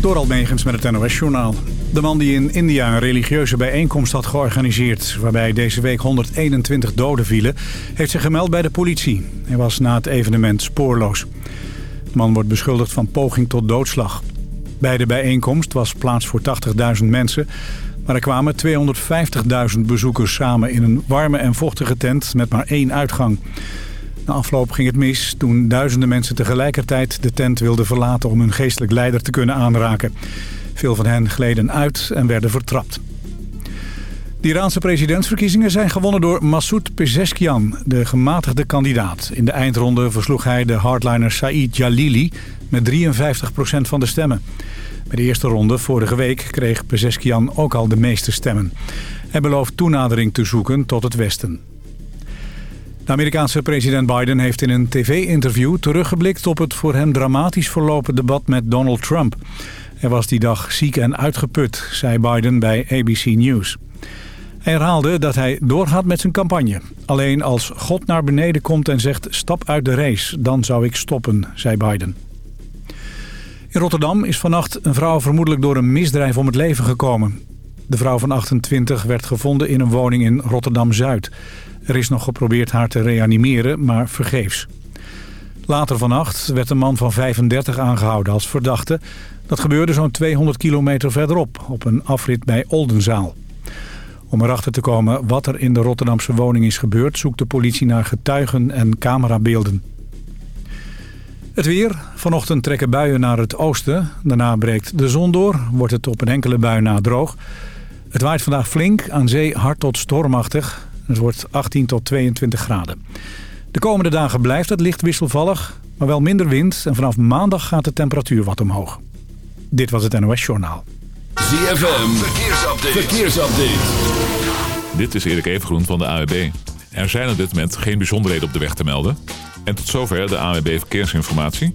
Door Almegens met het NOS-journaal. De man die in India een religieuze bijeenkomst had georganiseerd... waarbij deze week 121 doden vielen... heeft zich gemeld bij de politie. Hij was na het evenement spoorloos. De man wordt beschuldigd van poging tot doodslag. Bij de bijeenkomst was plaats voor 80.000 mensen... maar er kwamen 250.000 bezoekers samen in een warme en vochtige tent... met maar één uitgang. Na afloop ging het mis toen duizenden mensen tegelijkertijd de tent wilden verlaten om hun geestelijk leider te kunnen aanraken. Veel van hen gleden uit en werden vertrapt. De Iraanse presidentsverkiezingen zijn gewonnen door Massoud Pezeshkian, de gematigde kandidaat. In de eindronde versloeg hij de hardliner Saeed Jalili met 53% van de stemmen. Bij de eerste ronde vorige week kreeg Pezeshkian ook al de meeste stemmen. Hij belooft toenadering te zoeken tot het Westen. De Amerikaanse president Biden heeft in een tv-interview teruggeblikt op het voor hem dramatisch verlopen debat met Donald Trump. Hij was die dag ziek en uitgeput, zei Biden bij ABC News. Hij herhaalde dat hij doorgaat met zijn campagne. Alleen als God naar beneden komt en zegt stap uit de race, dan zou ik stoppen, zei Biden. In Rotterdam is vannacht een vrouw vermoedelijk door een misdrijf om het leven gekomen. De vrouw van 28 werd gevonden in een woning in Rotterdam-Zuid. Er is nog geprobeerd haar te reanimeren, maar vergeefs. Later vannacht werd een man van 35 aangehouden als verdachte. Dat gebeurde zo'n 200 kilometer verderop, op een afrit bij Oldenzaal. Om erachter te komen wat er in de Rotterdamse woning is gebeurd... zoekt de politie naar getuigen en camerabeelden. Het weer. Vanochtend trekken buien naar het oosten. Daarna breekt de zon door. Wordt het op een enkele bui na droog. Het waait vandaag flink, aan zee hard tot stormachtig. Het wordt 18 tot 22 graden. De komende dagen blijft het licht wisselvallig, maar wel minder wind. En vanaf maandag gaat de temperatuur wat omhoog. Dit was het NOS Journaal. ZFM, verkeersupdate. verkeersupdate. Dit is Erik Evengroen van de AWB. Er zijn op dit moment geen bijzonderheden op de weg te melden. En tot zover de AWB Verkeersinformatie.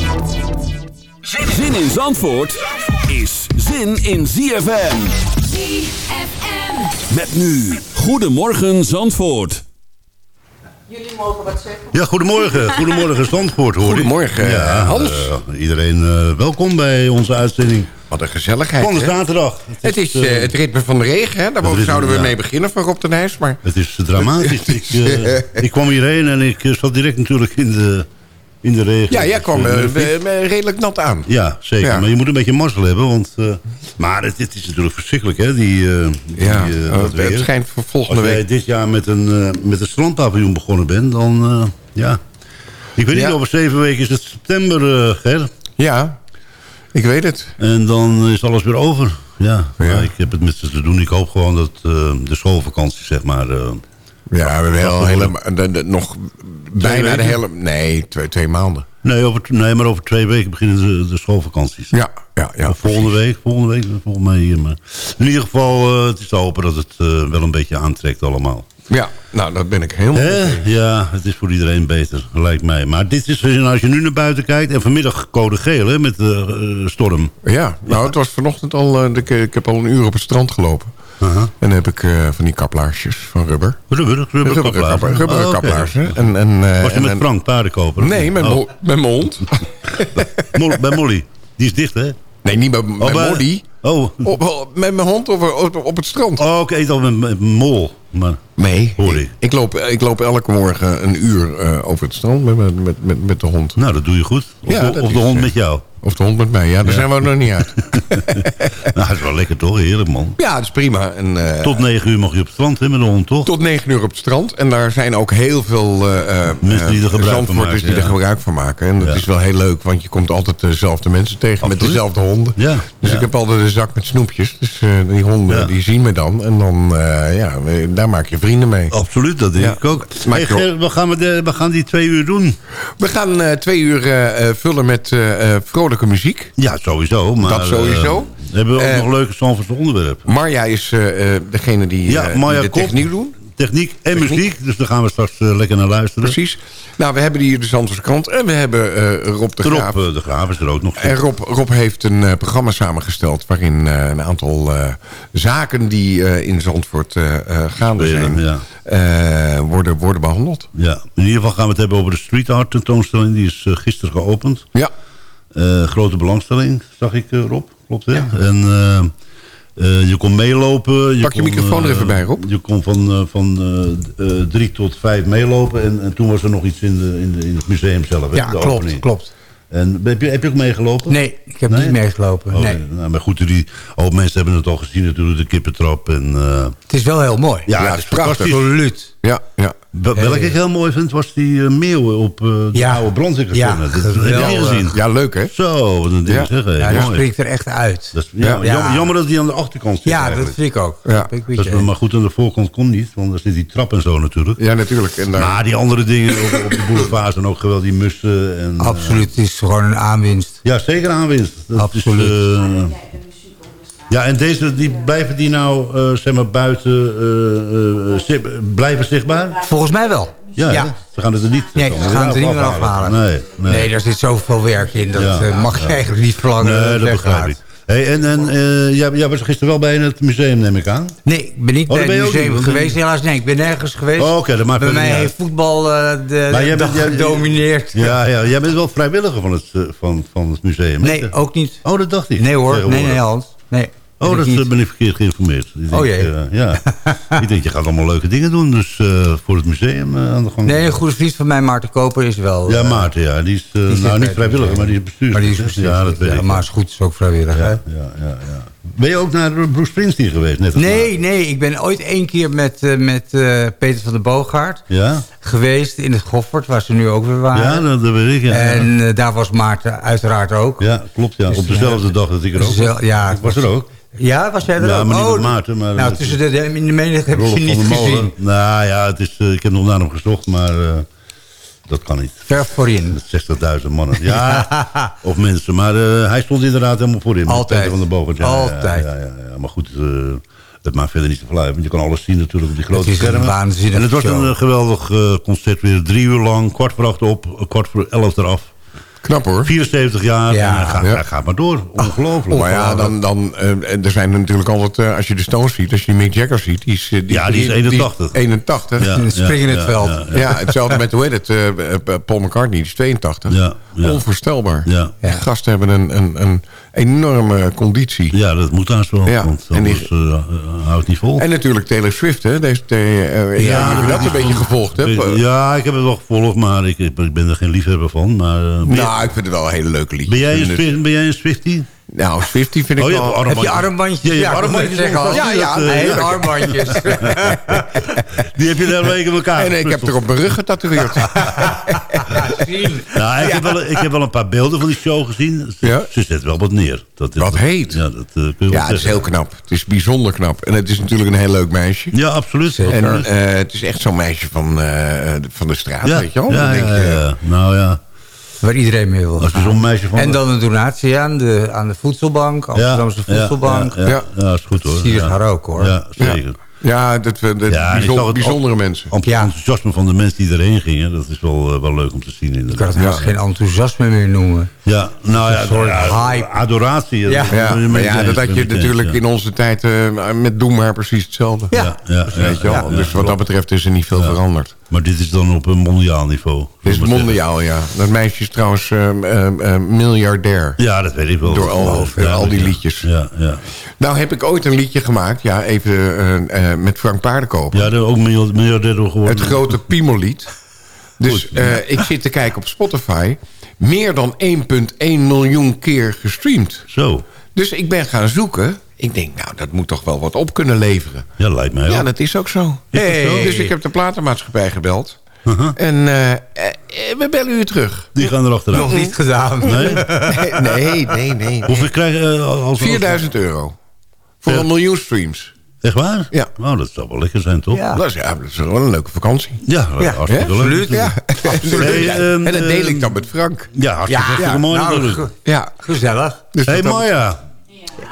Zin in Zandvoort is zin in ZFM. ZFM. Met nu, Goedemorgen Zandvoort. Jullie mogen wat zeggen. Ja, goedemorgen. Goedemorgen Zandvoort, hoor. Goedemorgen, ja, Hans. eh, iedereen eh, welkom bij onze uitzending Wat een gezelligheid. van de zaterdag. Het is eh, eh, het ritme van de regen, hè? Daar ritme, zouden we ja. mee beginnen van Rob de Nijs. Maar het is dramatisch. ik, eh, ik kwam hierheen en ik eh, zat direct natuurlijk in de, in de regen. ja, jij kwam eh, eh, be- redelijk nat aan. Ja, zeker. Ja. Maar je moet een beetje mazzel hebben. Want, eh, maar het, het is natuurlijk verschrikkelijk, hè? Die, eh, die, Ja, eh, eh, dat het weer. schijnt voor Als volgende jij week. dit jaar met een, eh, met een strandpaviljoen begonnen bent, dan eh, ja. Ik weet niet, over zeven weken is het september, eh Ger. Ja, ik weet het. En dan is alles weer over. Ja, ik heb het met ze te doen. Ik hoop gewoon dat eh, de schoolvakantie, zeg maar... eh, Ja, we hebben wel helemaal, de- de- nog bijna de hele... Nee, twee, twee maanden. nee, over, nee, maar over twee weken beginnen de, de schoolvakanties. Ja, ja, ja. Of volgende week, volgende week, volgens mij hier. Maar in ieder geval, eh, het is te hopen dat het eh, wel een beetje aantrekt allemaal. Ja, nou, dat ben ik helemaal eens. Ja, het is voor iedereen beter, lijkt mij. Maar dit is, eh, als je nu naar buiten kijkt... en vanmiddag code geel, hè, met de eh, storm. Ja, nou, het was vanochtend al... eh, ik, ik heb al een uur op het strand gelopen. Aha. En dan heb ik eh, van die kaplaarsjes van rubber. Rubber, rubber, kaplaarzen. Oh, oké. kaplaarzen. En, en, eh, Was je en- met en- Frank paardenkoper? Nee, met, Oh. mijn hond. Bij Molly. Die is dicht, hè? Nee, niet met, met Oh, bij- Molly. Oh, Op, met mijn hond op, op, op het strand. oh ik eet al met, met mol. Maar, Nee, Hoor ik. ik, loop, ik loop elke morgen een uur eh, over het strand met, met, met, met, de hond. nou, dat doe je goed. Of, Ja, de- of de hond met jou. Of de hond met mij, ja, daar zijn we nog niet uit. Nou, dat is wel lekker toch? Heerlijk, man. Ja, dat is prima. En, eh, Tot negen uur mag je op het strand, hè, met de hond, toch? tot negen uur op het strand. En daar zijn ook heel veel eh, Mensen die er gebruik van maken, die er ja. gebruik van maken. En dat Ja. is wel heel leuk, want je komt altijd dezelfde mensen tegen met dezelfde honden. Ja, Dus ik heb altijd een zak met snoepjes. Dus die honden die zien me dan. En dan, ja, we- daar maak je vrienden mee. Absoluut, dat denk Ja. ik ook. Hey. Ger, wat gaan we, de, wat gaan die twee uur doen? We gaan eh, twee uur eh, eh, vullen met vrolijke muziek. Ja, sowieso. Maar, Dat sowieso. hebben we ook nog leuke Zandvoortse onderwerpen. Marja is degene die, Ja, eh, die Marja de techniek doen. Techniek en Techniek. muziek, dus daar gaan we straks eh, lekker naar luisteren. Precies. Nou, we hebben hier de Zandvoortse krant. En we hebben eh, Rob de Graaf. Rob eh, de Graaf is er ook nog. En Rob, Rob heeft een programma samengesteld... waarin een aantal zaken die in Zandvoort gaande Spelen, zijn... ja. worden, worden behandeld. Ja, in ieder geval gaan we het hebben over de street art tentoonstelling. Die is gisteren geopend. Ja, grote belangstelling, zag ik Rob. Klopt, hè? En eh, eh, je kon meelopen. Pak je kon, microfoon er eh, even bij, Rob. Je kon van, eh, van eh, eh, drie tot vijf meelopen. En, en toen was er nog iets in, de, in, de, in het museum zelf. Ja, de klopt, opening. klopt. En heb je, heb je ook meegelopen? Nee, ik heb Nee? niet meegelopen. Oh, nee. nou, maar goed, die hoop mensen hebben het al gezien natuurlijk, de kippentrap. En, eh, Het is wel heel mooi. ja, Ja, het is prachtig. Absoluut. ja, ja. Welke ik heel mooi vind, was die eh, meeuwen op eh, de Ja. oude brandweerkazerne. Ja, dat heb je geweldig. gezien. ja, leuk hè? Zo, wat een ding Ja. zeg. hé, Ja, dat springt er echt uit. Dat is, ja, Ja. Jammer, jammer dat die aan de achterkant zit Ja, dat vind ik ook. Ja. Dat ik Dat is, maar goed, aan de voorkant kon niet, want daar zit die trap en zo natuurlijk. Ja, natuurlijk. En daar, Maar die andere dingen op, op de boulevard zijn ook geweldig, die mussen. En, eh, Absoluut, het is gewoon een aanwinst. ja, zeker aanwinst. Dat is, Absoluut. Ja, en deze, die, blijven die nou, eh, zeg maar, buiten, eh, eh, blijven zichtbaar? Volgens mij wel. Ja, ze gaan het er niet Nee, ze gaan het er niet meer afhalen. Nee, nee. Nee, daar zit zoveel werk in. Dat Ja. mag je eigenlijk niet verlangen Nee, dat begrijp ik. Hey, en en jij, jij was gisteren wel bij in het museum, neem ik aan? Nee, ik ben niet Oh, bij ben het museum niet, geweest. Helaas, nee, ik ben nergens geweest. Oh, oké, dat maakt Bij mij niet heeft uit. voetbal eh, de Maar jij bent- gedomineerd. Ja, ja, jij bent wel vrijwilliger van het, van, van het museum. Nee, ook niet. Oh, dat dacht ik. Nee hoor, nee, nee Hans. Nee, Oh, dat eh, niet. ben ik verkeerd geïnformeerd. Ik denk, Oh, jee. eh, ja. ik denk, je gaat allemaal leuke dingen doen. Dus eh, voor het museum aan de gang. Nee, een goede vriend van mij, Maarten Koper, is wel... Ja, Maarten, ja. Die is die nou niet vrijwilliger, maar die is bestuurder. Maar die is bestuurder. Ja, dat weet ik. Maar is goed, is ook vrijwillig, hè? ja, ja, ja, ja. Ben je ook naar Bruce Springsteen geweest? Net Nee, nee, ik ben ooit één keer met, eh, met eh, Peter van der Boogaard Ja? geweest in het Goffert, waar ze nu ook weer waren. Ja, dat, dat weet ik, ja. En eh, daar was Maarten uiteraard ook. ja, klopt, ja. Dus, Op dezelfde dag dat ik er ook was. Ja, ik was er ook. Ja, was jij er Ja, ook? maar niet Oh, met Maarten, maar nou, tussen de, in de menigte heb je niet gezien. Nou ja, het is, ik heb nog naar hem gezocht, maar dat kan niet. Ver voorin. Met 60.000 mannen. Ja, of mensen. Maar eh, hij stond inderdaad helemaal voorin. Altijd. Van Boven. Ja, Altijd. Ja, ja. Maar goed, eh, het maakt verder niet zoveel uit. Want je kan alles zien natuurlijk op die grote schermen. En het was een geweldig eh, concert weer. Drie uur lang, kwart voor acht op, kwart voor elf eraf. Knap hoor. 74 jaar Ja. en hij gaat, Ja. hij gaat maar door. Ongelooflijk. Maar ja, dan, dan, eh, en er zijn natuurlijk altijd, eh, als je de Stones ziet, als je Mick Jagger ziet, die is, eh, die, Ja, die is 81. 81. Ja, Ja. Spring in het veld. Ja, hetzelfde met, hoe heet het, eh, eh, Paul McCartney, die is 82. Ja, ja. Onvoorstelbaar. Ja. Die gasten hebben een, een, een enorme conditie. ja, dat moet haast wel. Ja, Want en die- anders eh, houdt niet vol. En natuurlijk Taylor Swift, hè. Deze, eh, ja, heb je dat een beetje gevolgd, hè? Ja, ik heb het wel gevolgd, maar ik, ik ben er geen liefhebber van. Maar, ben, Nou, ik vind het wel een hele leuke liedje. ben, jij een, ben jij een Swiftie? Nou, Swiftie vind ik Oh, wel... armbandjes. Heb je armbandjes? Ja, je ik armbandjes zeggen, Ja, ja, nee, ja. armbandjes. Die heb je daar week in elkaar En ik heb er op mijn rug getatoeëerd. Nou, ik, heb wel, ik heb wel een paar beelden van die show gezien. Ze, Ja. ze zet wel wat neer. Dat is, Wat heet. Ja, dat eh, kun je wel Ja, het is heel knap. Het is bijzonder knap. En het is natuurlijk een heel leuk meisje. Ja, absoluut. En eh, het is echt zo'n meisje van, eh, van de straat, ja, weet je wel. ja, ja, ja. Nou ja, Waar iedereen mee wil als zo'n meisje van... En dan een donatie aan de, aan de voedselbank, Amsterdamse ja, voedselbank. Ja, ja, ja, is goed hoor. Zie je ja. haar ook, hoor. Ja, zeker. Ja, dat, dat, dat Ja, bijzondere mensen. Het Ja. enthousiasme van de mensen die erheen gingen. Dat is wel, eh, wel leuk om te zien Ik kan het haast geen enthousiasme meer noemen. Ja, nou ja, Een soort ja, hype. adoratie. Ja. dat- Ja, maar ja, dat had je natuurlijk ja. in onze tijd eh, met Doe maar precies hetzelfde. Ja. Ja, ja, Weet je wel? ja, ja, dus wat dat betreft is er niet veel veranderd. Maar dit is dan op een mondiaal niveau. Dit is mondiaal, ja. Dat meisje is trouwens eh, eh, eh, miljardair. Ja, dat weet ik wel. Door al- Ja, al die ja. liedjes. Ja, ja. Nou heb ik ooit een liedje gemaakt, ja, even eh, eh, met Frank Paardenkoop. ja daar ook miljard- miljardair door geworden. Het grote Piemellied. Dus Goed. eh, ik zit te kijken op Spotify. Meer dan 1,1 miljoen keer gestreamd. Zo, Dus ik ben gaan zoeken. Ik denk, nou, dat moet toch wel wat op kunnen leveren. ja, lijkt mij Ja, ook. dat is ook zo. Is dat zo? Dus ik heb de platenmaatschappij gebeld. Uh-huh. En eh, eh, we bellen u terug. Die gaan er achteraan. Nog niet gedaan. Nee? Nee, nee, nee. nee. Hoeveel krijgen uh, als... 4000 euro. Voor een miljoen streams. Echt waar? Ja. Nou, dat zou wel lekker zijn, toch? Ja. Dat is, ja, dat is wel een leuke vakantie. Ja, Ja, hartstikke Hè? leuk. Absoluut, ja. Absoluut. Hey, en dat deel ik dan met Frank. Ja, hartstikke, hartstikke mooi nou, ge- Ja. gezellig. Dus Hé, hey, dat-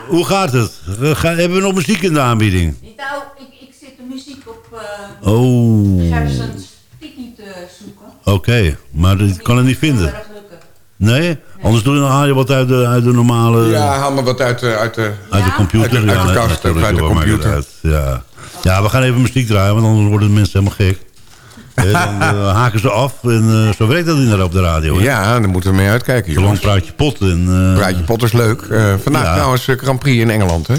Hoe gaat het? We gaan- hebben we nog muziek in de aanbieding? Nou, ik, ik zit de muziek op uh, Oh, Tiki te zoeken. oké. Maar dat kan het niet vinden. Lukken. Nee? Anders doe je, dan haal je wat uit de, uit de normale... Ja, haal maar wat uit de... Uit de Uit de computer. Uit de- uit de ja, kast, uit de computer. Ja. ja, we gaan even muziek draaien, want anders worden de mensen helemaal gek. Dan eh, haken ze af en eh, zo werkt dat inderdaad op de radio. Ja, daar moeten we mee uitkijken, Zo lang jongens. praat je pot. En, eh, Praatje pot is leuk. Vandaag Ja. trouwens Grand Prix in Engeland, hè?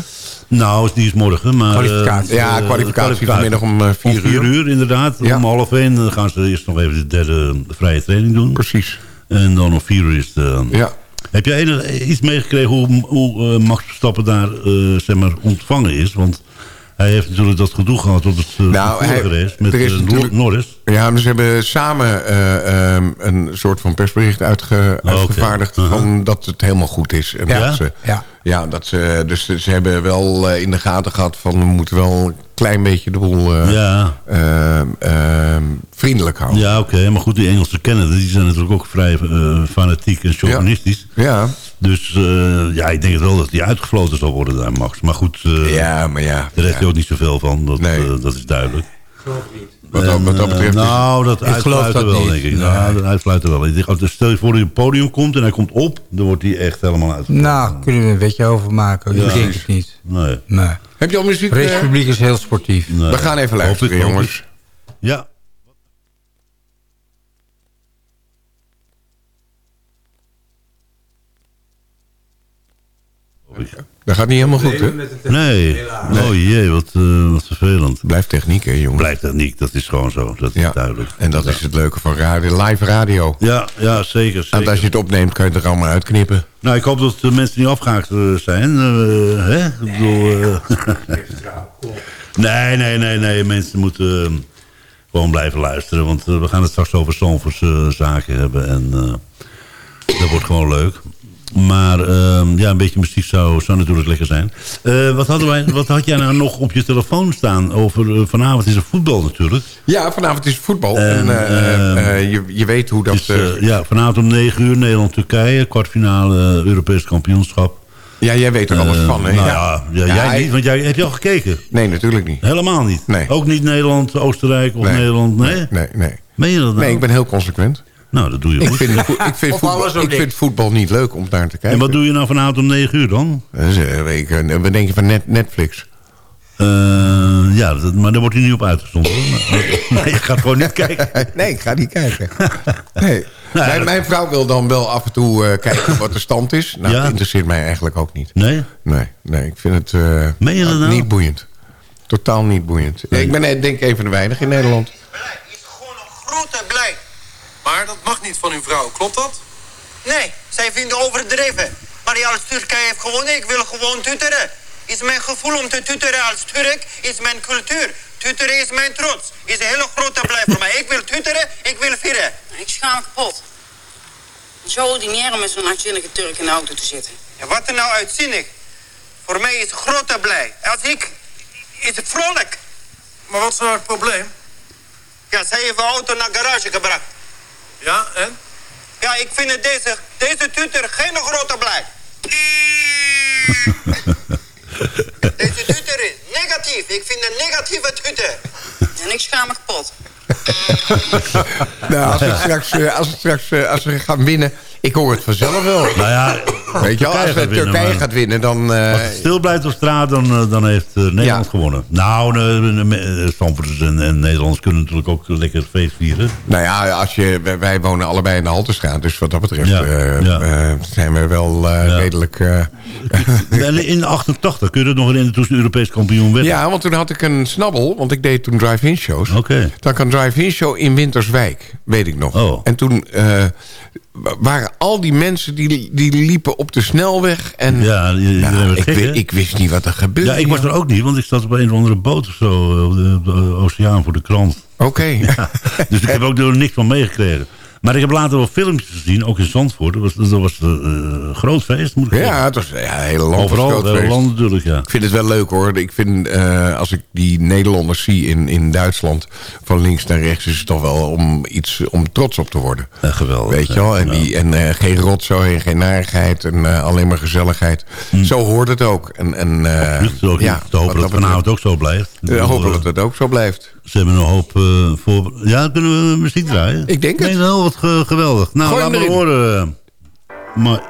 Nou, die is morgen. Maar, Kwalificatie. Ja, kwalificatie vanmiddag om, vier vier uur. uur. inderdaad. Ja. Om half één dan gaan ze eerst nog even de derde de vrije training doen. Precies. En dan om vier uur is de... Ja. Heb jij enig- iets meegekregen hoe, hoe Max Verstappen daar zeg maar, ontvangen is? Want hij heeft natuurlijk dat gedoe gehad op het uh, Nou, hij- race met er is eh, Norris. Ja, dus ze hebben samen eh, ehm, een soort van persbericht uitge, Oh, uitgevaardigd... Uh-huh. van dat het helemaal goed is. En Ja? dat ze, Ja. ja, dat ze, dus ze hebben wel eh, in de gaten gehad van... we moeten wel een klein beetje de boel eh, Ja, ehm, ehm, vriendelijk houden. ja oké. Maar goed, die Engelsen kennen die zijn natuurlijk ook vrij eh, fanatiek en chauvinistisch. Ja, Dus eh, ja, ik denk wel dat die uitgefloten zal worden daar, Max. Maar goed, eh ja maar ja. daar heeft hij ook niet zoveel van. Dat, Nee. eh, dat is duidelijk. Wat, dat, wat dat betreft... nou, dat geloof uitsluiten dat wel, niet. denk ik. Nee. Nou, dat uitsluiten wel. Ik denk, als- Stel je voor dat hij op het podium komt en hij komt op, dan wordt hij echt helemaal uit. Nou, kunnen we een wetje over maken. Ja. Ik denk het niet. Nee. Nee. heb je al muziek? eh? Racepubliek is heel sportief. nee. We gaan even luisteren, jongens. Ja. Dat gaat niet helemaal goed, hè? Nee. Oh jee, wat, eh, wat vervelend. Blijft techniek, hè, jongens? Blijft techniek, dat is gewoon zo. Dat is Ja, duidelijk. en dat is het leuke van radio, live radio. Ja, ja, zeker. En zeker. als je het opneemt, kan je het er allemaal uitknippen. Nou, ik hoop dat de mensen niet afgehaakt eh, zijn. eh, hè? Ik bedoel... eh, nee, nee, nee, nee. Mensen moeten gewoon blijven luisteren. Want we gaan het straks over eh, zaken hebben. En eh, dat wordt gewoon leuk. Maar eh, ja, een beetje muziek zou, zou natuurlijk lekker zijn. Eh, wat, hadden wij, wat had jij nou nog op je telefoon staan? Over, eh, vanavond is er voetbal natuurlijk. Ja, vanavond is voetbal. En, En, eh, ehm, eh, je, je weet hoe dat... Eh, ja, vanavond om 9 uur Nederland-Turkije. Kwartfinale Europees kampioenschap. ja, jij weet er alles van, hè? Nou ja, ja, Ja, jij hij- niet, want jij heb je al gekeken. Nee, natuurlijk niet. Helemaal niet. Nee. Ook niet Nederland, Oostenrijk of Nee. Nederland. Nee? Nee, nee. Meen je dat nou? Nee, ik ben heel consequent. Nou, dat doe je Ik goed. vind, ik vind, voetbal, ik vind voetbal niet leuk om naar te kijken. En wat doe je nou vanavond om 9 uur dan? Eh, eh, wat denk je van net, Netflix? Eh, ja, dat, maar daar wordt hij niet op uitgezonden. nee, je gaat gewoon niet kijken. Nee, ik ga niet kijken. Nee. mijn, dat- mijn vrouw wil dan wel af en toe kijken wat de stand is. Nou, Ja. dat interesseert mij eigenlijk ook niet. Nee? Nee, nee ik vind het je dat nou? niet boeiend. Totaal niet boeiend. Ik ben denk ik een van de weinigen in Nederland. is gewoon een grote blij. Maar dat mag niet van uw vrouw, klopt dat? Nee, zij vinden overdreven. Maar ja, als Turkije heeft gewonnen, ik wil gewoon tuteren. Is mijn gevoel om te tuteren als Turk, is mijn cultuur. Tuteren is mijn trots. Is een hele grote blij voor mij. Ik wil tuteren, ik wil vieren. Ik schaam me kapot. Zo ordinair om met zo'n uitzinnige Turk in de auto te zitten. Ja, wat er nou uitzinnig? Voor mij is grote blij. Als ik, is het vrolijk. Maar wat is nou het probleem? Ja, zij heeft de auto naar garage gebracht. Ja, en? Ja, ik vind deze, deze tutor geen grote blij. deze tutor is negatief. Ik vind een negatieve tutor. En ik schaam me kapot. Nou, als, het straks, eh, als, straks, eh, als we gaan winnen... Ik hoor het vanzelf wel. Nou ja, Weet je wel, als Turkije, winnen, gaat winnen, dan... eh, Als het stil blijft op straat, dan, eh, dan heeft eh, Nederland Ja. gewonnen. Nou, de, de, de Stamforders en, en Nederlanders kunnen natuurlijk ook lekker feest vieren. nou ja, als je, wij, wij wonen allebei in de Haltestraat. Dus wat dat betreft Ja, eh, ja. eh, zijn we wel eh, redelijk... eh, in 88, kun je dat nog herinneren toen Europees kampioen werden? ja, want toen had ik een snabbel. Want ik deed toen drive-in shows. Oké. Dan kan drive-in show in Winterswijk, weet ik nog. Oh. En toen eh, waren al die mensen die, die liepen op de snelweg. En Ja, Nou, ik, gek, ik wist niet wat er gebeurde. Ja, ik was er ook niet, want ik zat op een of andere boot of zo, eh, op de, op de oceaan voor de krant. Oké. Dus ik heb ook er niks van meegekregen. Maar ik heb later wel filmpjes gezien, ook in Zandvoort. Dat was, dat was eh, een groot feest, moet ik zeggen. Ja, het was ja, een hele land. Overal, hele feest. land natuurlijk, ja. Ik vind het wel leuk hoor. Ik vind, eh, als ik die Nederlanders zie in, in Duitsland... van links naar rechts is het toch wel om iets om trots op te worden. Eh, geweldig. Weet je wel? En, die, en eh, geen rotzooi en geen narigheid en eh, alleen maar gezelligheid. Zo hoort het ook. En, en, eh, ja, te hopen dat het vanavond ook zo blijft. Hopen dat eh, het ook zo blijft. Ze hebben een hoop eh, voor... Ja, kunnen we muziek draaien? Ik denk het. Nee, wel wat ge- geweldig. Nou, Gooi laat hem maar erin. horen. eh. Maar...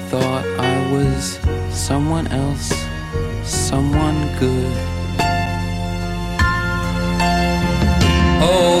thought I was someone else, someone good. Oh,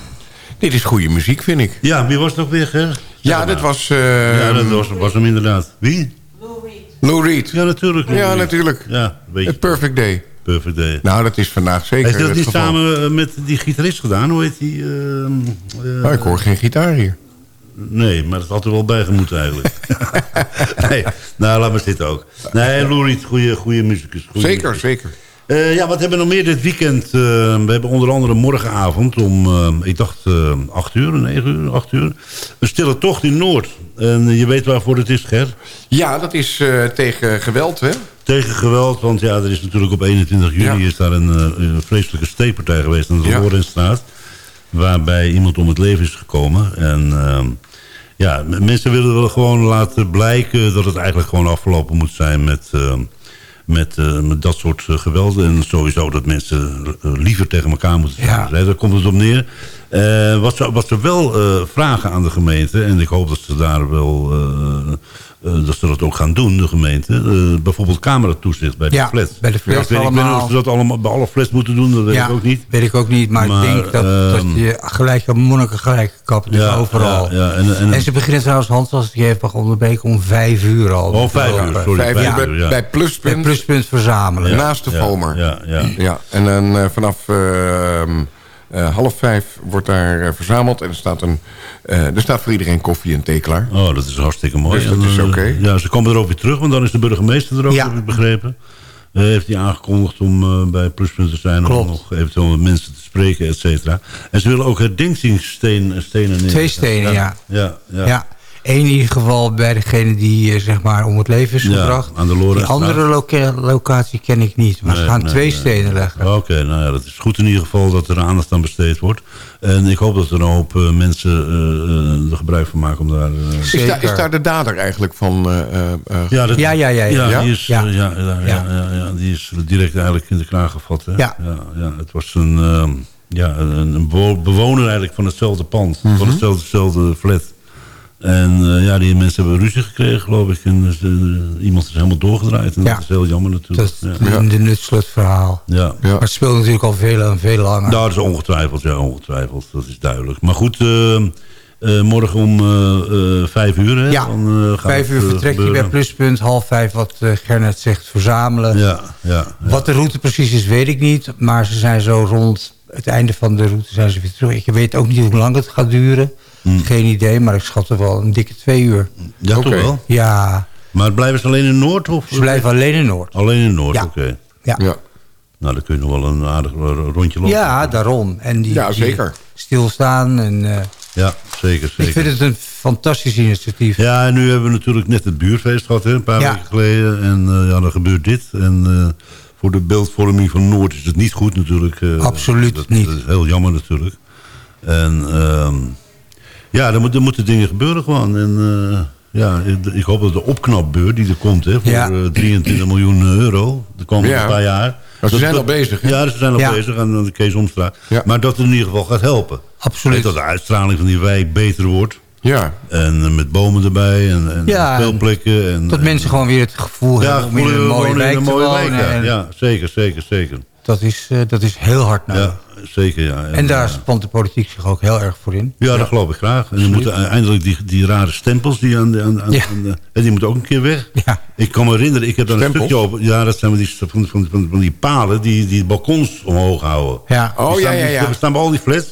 dit is goede muziek, vind ik. Ja, wie was het ook weer, Ger? Ja, dat was... eh, ja, dat was, was hem inderdaad. Wie? Lou Reed. Ja, natuurlijk. Lou Ja, Reed. natuurlijk. Ja, weet je. Het Perfect Day. Perfect Day. Nou, dat is vandaag zeker Heeft dat niet geval. samen eh, met die gitarist gedaan? Hoe heet die? ehm, eh, Nou, ik hoor geen gitaar hier. Nee, maar dat had er wel bij gemoeten eigenlijk. nee, nou, laat maar zitten ook. Nee, Lou Reed, goede, goede muzikus. goeie Zeker, muzikus. zeker. Eh, ja, wat hebben we nog meer dit weekend? Eh, we hebben onder andere morgenavond om, eh, ik dacht eh 8 uur, 9 uur, 8 uur. Een stille tocht in Noord. En je weet waarvoor het is, Ger? Ja, dat is tegen geweld, hè? Tegen geweld, want ja, er is natuurlijk op 21 juli Ja. is daar een, een vreselijke steekpartij geweest aan de Ja. Lorenstraat. Waarbij iemand om het leven is gekomen. En ehm, ja, mensen willen wel gewoon laten blijken dat het eigenlijk gewoon afgelopen moet zijn met, ehm, met, eh, met dat soort eh, geweld. En sowieso dat mensen eh, liever tegen elkaar moeten zijn. Ja. Daar komt het op neer. Wat, ze, wat ze wel vragen aan de gemeente, en ik hoop dat ze daar wel... eh, dat ze dat ook gaan doen, de gemeente. Eh, bijvoorbeeld cameratoezicht bij de Ja, flats. bij de flats Ja, ik weet- Ik weet niet of ze dat allemaal bij alle flats moeten doen, dat weet ja, ik ook niet. weet ik ook niet. Maar, Maar, ik denk dat, dat ehm, je gelijk een monniken gelijk kappen. Dus Ja, overal. ja, ja, en- en- en, ze beginnen trouwens, Hans, als ik je even onderbreken, om vijf uur al. Oh, vijf uur, sorry. Vijf vijf uur bij, uur, ja. bij Pluspunt, Bij pluspunt verzamelen. naast de Ja, Vomer. Ja, ja. Ja, en dan eh, vanaf eh, half vijf wordt daar eh, verzameld. En er staat, een, eh, er staat voor iedereen koffie en thee klaar. Oh, dat is hartstikke mooi. Dus dat En, is oké. Ja, ze komen er ook weer terug, want dan is de burgemeester er ook, Ja. heb ik begrepen. Heeft hij aangekondigd om eh, bij Pluspunt te zijn... Klopt. om nog eventueel met mensen te spreken, et cetera. En ze willen ook herdenkingsstenen stenen. Twee stenen, ja. Ja, ja. Ja. Eén in ieder geval bij degene die eh, zeg maar om het leven is Ja, gebracht. aan de andere loca- locatie ken ik niet. Maar ze gaan nee, twee nee. stenen leggen. Oké, nou ja, dat is goed in ieder geval dat er aandacht aan besteed wordt. En ik hoop dat er een hoop eh, mensen eh, eh, er gebruik van maken om daar... eh, Is daar, is daar de dader eigenlijk van... eh, eh, eh, Ja, dat- Ja, ja, ja, ja. Ja, Ja? Die, is, Ja. ja, ja, ja, Ja. ja, ja, die is direct eigenlijk in de kraag gevat. Hè? Ja. Ja, ja, het was een, ehm, ja, een, een bewo- bewoner eigenlijk van hetzelfde pand. Mhm. Van hetzelfde, hetzelfde flat. En eh, ja, die mensen hebben ruzie gekregen, geloof ik. En dus, eh, iemand is helemaal doorgedraaid. En Ja. dat is heel jammer natuurlijk. Dat ja. is in de nutslot verhaal. Ja. Ja. Maar het speelt natuurlijk al veel en veel langer. Nou, dat is ongetwijfeld, ja, ongetwijfeld. Dat is duidelijk. Maar goed, eh, eh, morgen om eh, eh, vijf uur, hè? Ja, dan, eh, gaat Vijf uur eh, vertrek je bij. Pluspunt. Half vijf, wat eh, Gernet zegt, verzamelen. Ja, ja, ja. Wat de route precies is, weet ik niet. Maar ze zijn zo rond het einde van de route zijn ze weer terug. Ik weet ook niet hoe lang het gaat duren. Geen idee, maar ik schat er wel een dikke twee uur. Ja, Oké. toch wel? Ja, Maar blijven ze alleen in Noord? Of? ze blijven alleen in Noord. Alleen in Noord, Ja. oké. Ja, ja. Nou, dan kun je nog wel een aardig rondje lopen. ja daarom. En die, Ja, die zeker. stilstaan. En, eh, Ja, zeker, zeker. ik vind het een fantastisch initiatief. Ja, en nu hebben we natuurlijk net het buurtfeest gehad, hè, een paar Ja. weken geleden. En eh, ja, dan gebeurt dit. En eh, voor de beeldvorming van Noord is het niet goed natuurlijk. eh, Absoluut dat, niet. Dat is heel jammer natuurlijk. En ehm, ja, er, moet, er moeten dingen gebeuren gewoon. En eh, ja, ik- hoop dat de opknapbeurt die er komt, hè, voor Ja. eh, 23 miljoen euro, de komende Ja. paar jaar. Maar ze Dat- zijn dat- al bezig, hè? Ja, ze zijn al Ja. bezig aan de Kees Omstraat. Ja. Maar dat het in ieder geval gaat helpen. Absoluut. Dat de uitstraling van die wijk beter wordt. Ja. En eh, met bomen erbij en, en Ja, speelplekken. En, Dat en- mensen gewoon weer het gevoel ja, hebben om in een mooie wijk in een te mooie wonen. wijk. Ja, en ja zeker, zeker, zeker. Dat, is, dat is heel hard nodig. Zeker, ja. En daar spant de politiek zich ook heel erg voor in. Ja, dat geloof ik graag. En dan moeten eindelijk die, die rare stempels, die, aan, de- aan, aan, Ja. aan de- en die moeten ook een keer weg. Ja. Ik kan me herinneren, ik heb daar een stukje over. Ja, dat zijn van die, van, van, van, van die palen die die balkons omhoog houden. Ja. Oh, Die ja, staan, ja, ja. Er staan bij al die flats.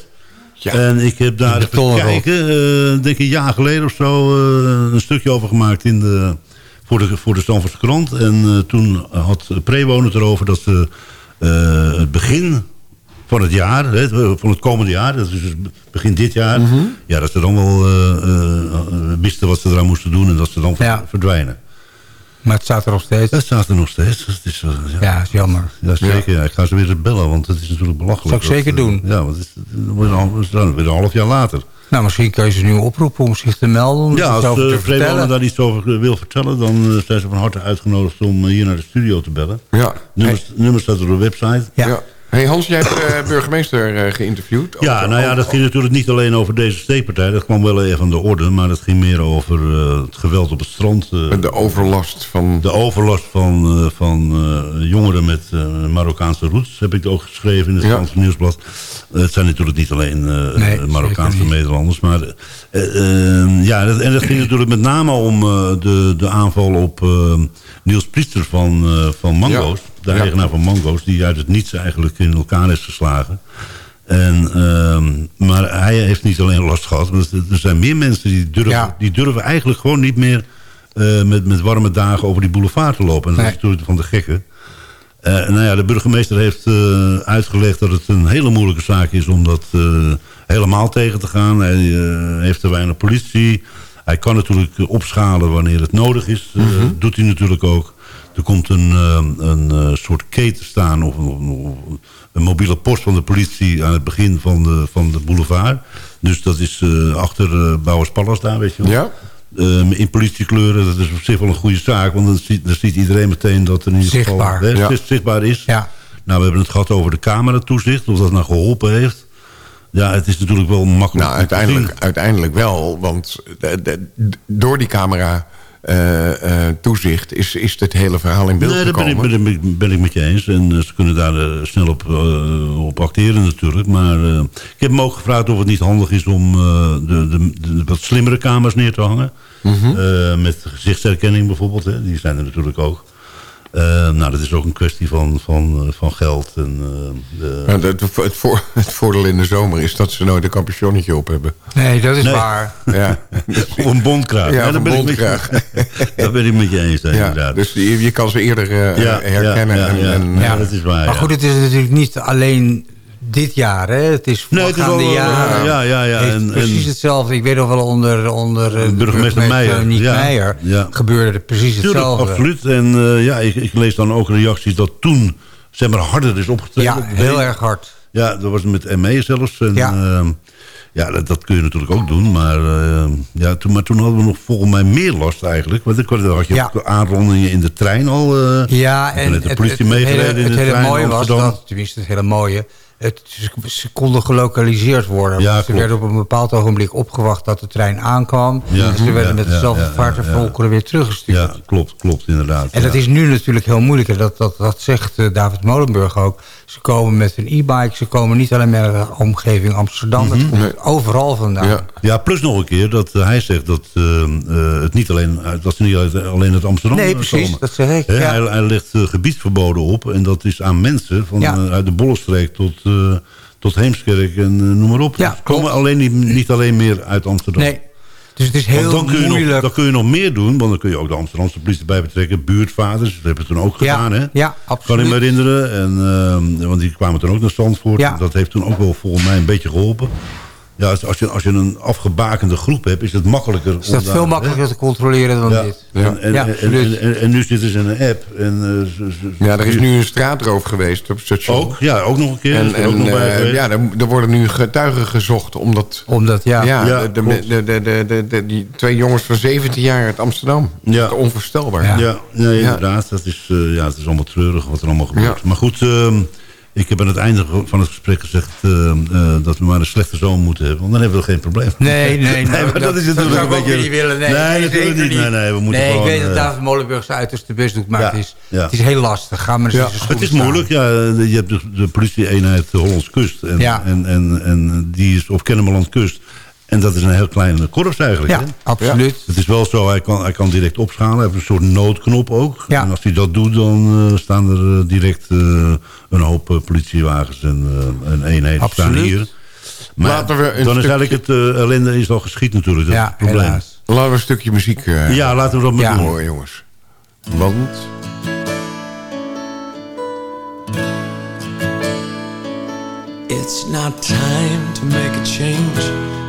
Ja. En ik heb daar even kijken, eh, denk ik een jaar geleden of zo, eh, een stukje over gemaakt in de, voor de, voor de Stamfordse krant. En eh, toen had Prewonen het erover dat ze eh, het begin van het jaar, hè, van het komende jaar, dat is dus begin dit jaar, Mhm. ja, dat ze dan wel eh, eh, eh, wisten wat ze eraan moesten doen en dat ze dan Ja. verdwijnen. Maar het staat er nog steeds. Dat staat er nog steeds. Dat is, eh, ja. Ja, is jammer. Ja, zeker. Ja. Ik ga ze weer eens bellen, want het is natuurlijk belachelijk. Zou ik zeker dat, doen. Ja, want het is, dan het weer een half jaar later. Nou, misschien kun je ze nu oproepen om zich te melden. Ja, als uh, te vertellen. daar iets over wil vertellen... dan zijn ze van harte uitgenodigd om hier naar de studio te bellen. Ja. Nummer, nummer staat op de website. Ja. Hey Hans, jij hebt de burgemeester eh, geïnterviewd. Ja, Over- nou ja, dat ging natuurlijk niet alleen over deze steekpartij. Dat kwam wel even aan de orde. Maar dat ging meer over eh, het geweld op het strand. eh, de overlast van... De overlast van, eh, van eh, jongeren met eh, Marokkaanse roots. Heb ik ook geschreven in het Ja. Franse Nieuwsblad. Eh, het zijn natuurlijk niet alleen eh, Nee, Marokkaanse. Nederlanders. Maar eh, eh, ja, dat, en dat ging natuurlijk met name om eh, de, de aanval op eh, Niels Priester van, eh, van Mango's. De Ja. eigenaar van Mango's. Die uit het niets eigenlijk in elkaar is geslagen. En, ehm, maar hij heeft niet alleen last gehad. Er zijn meer mensen die durven, Ja. die durven eigenlijk gewoon niet meer... eh, met, met warme dagen over die boulevard te lopen. En dat Nee. is natuurlijk van de gekken. Eh, nou ja, de burgemeester heeft eh, uitgelegd dat het een hele moeilijke zaak is... om dat helemaal tegen te gaan. Hij heeft te weinig politie. Hij kan natuurlijk opschalen wanneer het nodig is. Eh, doet hij natuurlijk ook. Er komt een, eh, een eh, soort keten staan... Of, een mobiele post van de politie aan het begin van de, van de boulevard. Dus dat is eh, achter Bouwers Palace daar, weet je wel. Ja? Ehm, in politiekleuren, dat is op zich wel een goede zaak. Want dan ziet, dan ziet iedereen meteen dat er in ieder Zichtbaar. geval hè, Ja. zichtbaar is. Ja. Nou, we hebben het gehad over de cameratoezicht. Of dat nou geholpen heeft. Ja, het is natuurlijk wel makkelijk Nou, uiteindelijk, uiteindelijk wel. Want de- de- door die camera toezicht is, is het hele verhaal in beeld Nee, daar ben ik, gekomen. ben, ik, ben ik met je eens. En eh, ze kunnen daar eh, snel op, eh, op acteren natuurlijk. Maar eh, ik heb hem ook gevraagd of het niet handig is om eh, de, de, de wat slimmere kamers neer te hangen. Mhm. Eh, met gezichtsherkenning bijvoorbeeld. Hè. Die zijn er natuurlijk ook. Eh, nou, dat is ook een kwestie van, van, eh, van geld. En, eh, de- Maar het, het, voor, het voordeel in de zomer is dat ze nooit een capuchonnetje op hebben. Nee, dat is Nee. waar. Ja, Of een bondkraag. Ja, een ben ik met je- bondkraag. daar ben ik met je eens, ja, inderdaad. dus je, je kan ze eerder eh, Ja, herkennen. ja, ja, en, ja. en, Ja, dat is waar. Maar ja. goed, het is natuurlijk niet alleen dit jaar. Hè? Het is Nee, het is voorgaande al, eh, jaren. ja, ja, ja. En- precies en- hetzelfde. Ik weet nog wel onder, onder eh, Burgemeester Meijer, Niek ja, Meijer ja. gebeurde het precies Tuurlijk, hetzelfde. absoluut. En eh, ja, ik, ik lees dan ook reacties dat toen zeg maar, harder is opgetreden. Ja, heel erg hard. Ja, dat was met ME zelfs. En, Ja. ja, ja dat, dat kun je natuurlijk ook doen. Maar, eh, ja, toen, maar toen hadden we nog volgens mij meer last eigenlijk. Want ik had je Ja. aanrondingen in de trein al. eh, Ja, en met de het, politie het, het hele, meegereden in het de hele trein mooie in was dat, tenminste het hele mooie, het, ze, konden gelokaliseerd worden. Ja, ze klopt. werden op een bepaald ogenblik opgewacht dat de trein aankwam. Ja, en ze werden met dezelfde ja, vaart en weer teruggestuurd. Ja, klopt, klopt, inderdaad. En dat is nu natuurlijk heel moeilijk. En dat, dat, dat zegt eh, David Molenburg ook. Ze komen met een e-bike. Ze komen niet alleen maar de omgeving Amsterdam. Het komt overal vandaan. Ja. Ja, plus nog een keer dat eh, hij zegt dat, eh, eh, het niet alleen, dat ze niet alleen uit Amsterdam Nee, eh, precies, komen. dat zeg ik, Hè, ja. hij, hij legt gebiedsverboden op en dat is aan mensen van, Ja. uit de Bollenstreek tot, tot Heemskerk en noem maar op. Ja, Ze komen alleen niet, niet alleen meer uit Amsterdam. Nee, dus het is heel dan kun, je nog, moeilijk. dan kun je nog meer doen, want dan kun je ook de Amsterdamse politie bij betrekken. Buurtvaders, dat hebben ze toen ook gedaan. Hè? ja, Kan absoluut. ik me herinneren. En, ehm, want die kwamen toen ook naar Zandvoort. Ja. Dat heeft toen ook wel volgens mij een beetje geholpen. Ja, als, als, je, als je een afgebakende groep hebt, is het makkelijker. is dat om daar, veel hè? makkelijker te controleren dan Ja. dit. En, en, Ja, en, absoluut. en, en- en nu zitten ze in een app. En, eh, ja, er is nu een straatroof geweest op het station. Ook, ja, ook nog een keer. En, Is er ook en nog bij eh, ja, er, er worden nu getuigen gezocht omdat... Omdat, ja. Ja, Ja, de, de, de, de, de, de- de- die twee jongens van 17 jaar uit Amsterdam. Ja. Dat is onvoorstelbaar. Ja. Ja, nee, inderdaad. Dat is, eh, ja, het is allemaal treurig wat er allemaal gebeurt. Ja. Maar goed, ehm, ik heb aan het einde van het gesprek gezegd... ehm, eh, dat we maar een slechte zoon moeten hebben. Want dan hebben we geen probleem. Nee, nee, nee. maar dat, is natuurlijk zou ik een ook beetje... niet willen. Nee, nee, nee, natuurlijk zeker niet. Nee, nee, we moeten nee, gewoon... ik weet dat eh, David Molenburg zijn uiterste best doet, maar Ja, het, is, ja. het is heel lastig. Ga maar eens Ja, het is moeilijk, ja. Je hebt de, de politie-eenheid Hollands Kust. En, en, en, en die is op Kennemerland Kust. En dat is een heel klein korps eigenlijk. hè? Ja, absoluut. Het is wel zo, hij kan, hij kan direct opschalen. Hij heeft een soort noodknop ook. Ja. En als hij dat doet, dan eh, staan er eh, direct eh, een hoop politiewagens en, eh en eenheden staan hier. Maar Laten we een dan is eigenlijk het ellende is al geschied natuurlijk. Dat is Ja, het probleem. helaas. Laten we een stukje muziek eh Ja, laten we dat maar Ja. doen. jongens. Want It's not time to make a change.